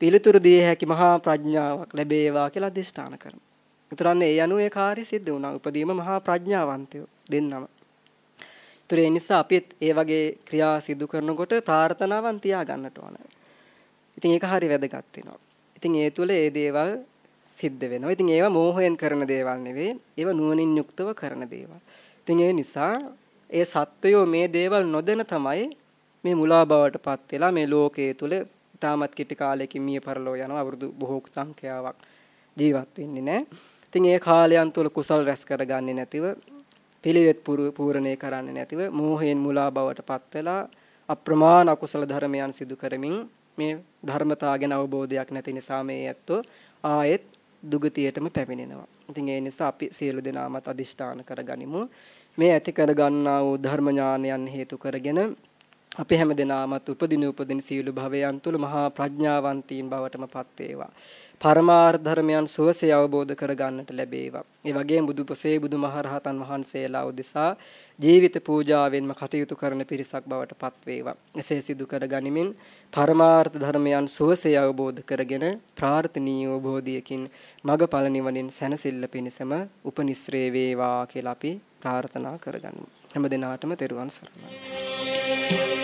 A: පිළිතුරු දිය හැකි මහා ප්‍රඥාවක් ලැබේවා කියලා අධිෂ්ඨාන කරනවා. උතරන්නේ ඒ අනුව ඒ කාර්ය සිද්ධ වුණා. උපදීම මහා ප්‍රඥාවන්තයෝ දෙන්නම. ඒතර ඒ නිසා අපිත් ඒ වගේ ක්‍රියා සිදු කරනකොට ප්‍රාර්ථනාවන් තියා ගන්නට ඕන. ඉතින් ඒක හරි වැදගත් වෙනවා. ඉතින් ඒ තුල ඒ දේවල් සිද්ධ වෙනවා. ඉතින් ඒවා මෝහයෙන් කරන දේවල් නෙවෙයි. ඒවා නුවණින් යුක්තව කරන දේවල්. ඉතින් ඒ නිසා ඒ සත්වයෝ මේ දේවල් නොදැන තමයි මේ මුලා බවටපත් වෙලා මේ ලෝකයේ තුල තාමත් කෙටි කාලයකින් මිය පරලෝ යනවා අවුරුදු බොහෝ සංඛ්‍යාවක් ජීවත් වෙන්නේ නැහැ. ඉතින් ඒ කාලයන් තුල කුසල් රැස් කරගන්නේ නැතිව පිළිවෙත් පූර්ණේ කරන්නේ නැතිව මෝහයෙන් මුලා බවට පත් වෙලා අප්‍රමාණ අකුසල ධර්මයන් සිදු කරමින් මේ ධර්මතා ගැන අවබෝධයක් නැති නිසා මේ ඇත්තෝ ආයෙත් දුගතියටම පැමිණෙනවා. ඉතින් ඒ නිසා අපි සියලු දෙනාමත් අදිෂ්ඨාන කරගනිමු. මේ ඇති කරගන්නා වූ ධර්ම ඥානයන් හේතු කරගෙන අපි හැම දිනාමත් උපදින උපදින සීල භවයන් තුල මහා ප්‍රඥාවන්තීන් බවටම පත් වේවා. පරමාර්ථ ධර්මයන් සුවසේ අවබෝධ කරගන්නට ලැබේවා. ඒ වගේම බුදුපසේ බුදුමහරහතන් වහන්සේලා උදෙසා ජීවිත පූජාවෙන්ම කටයුතු කරන පිරිසක් බවට පත් වේවා. එසේ සිදු කර ගනිමින් පරමාර්ථ ධර්මයන් සුවසේ අවබෝධ කරගෙන ප්‍රාර්ථනීය බෝධියකින් මගඵල නිවනින් සැනසෙල්ල පිණසම උපනිශ්‍රේ වේවා කියලා අපි ප්‍රාර්ථනා කරගනිමු. හැම දිනාටම තෙරුවන් සරණයි.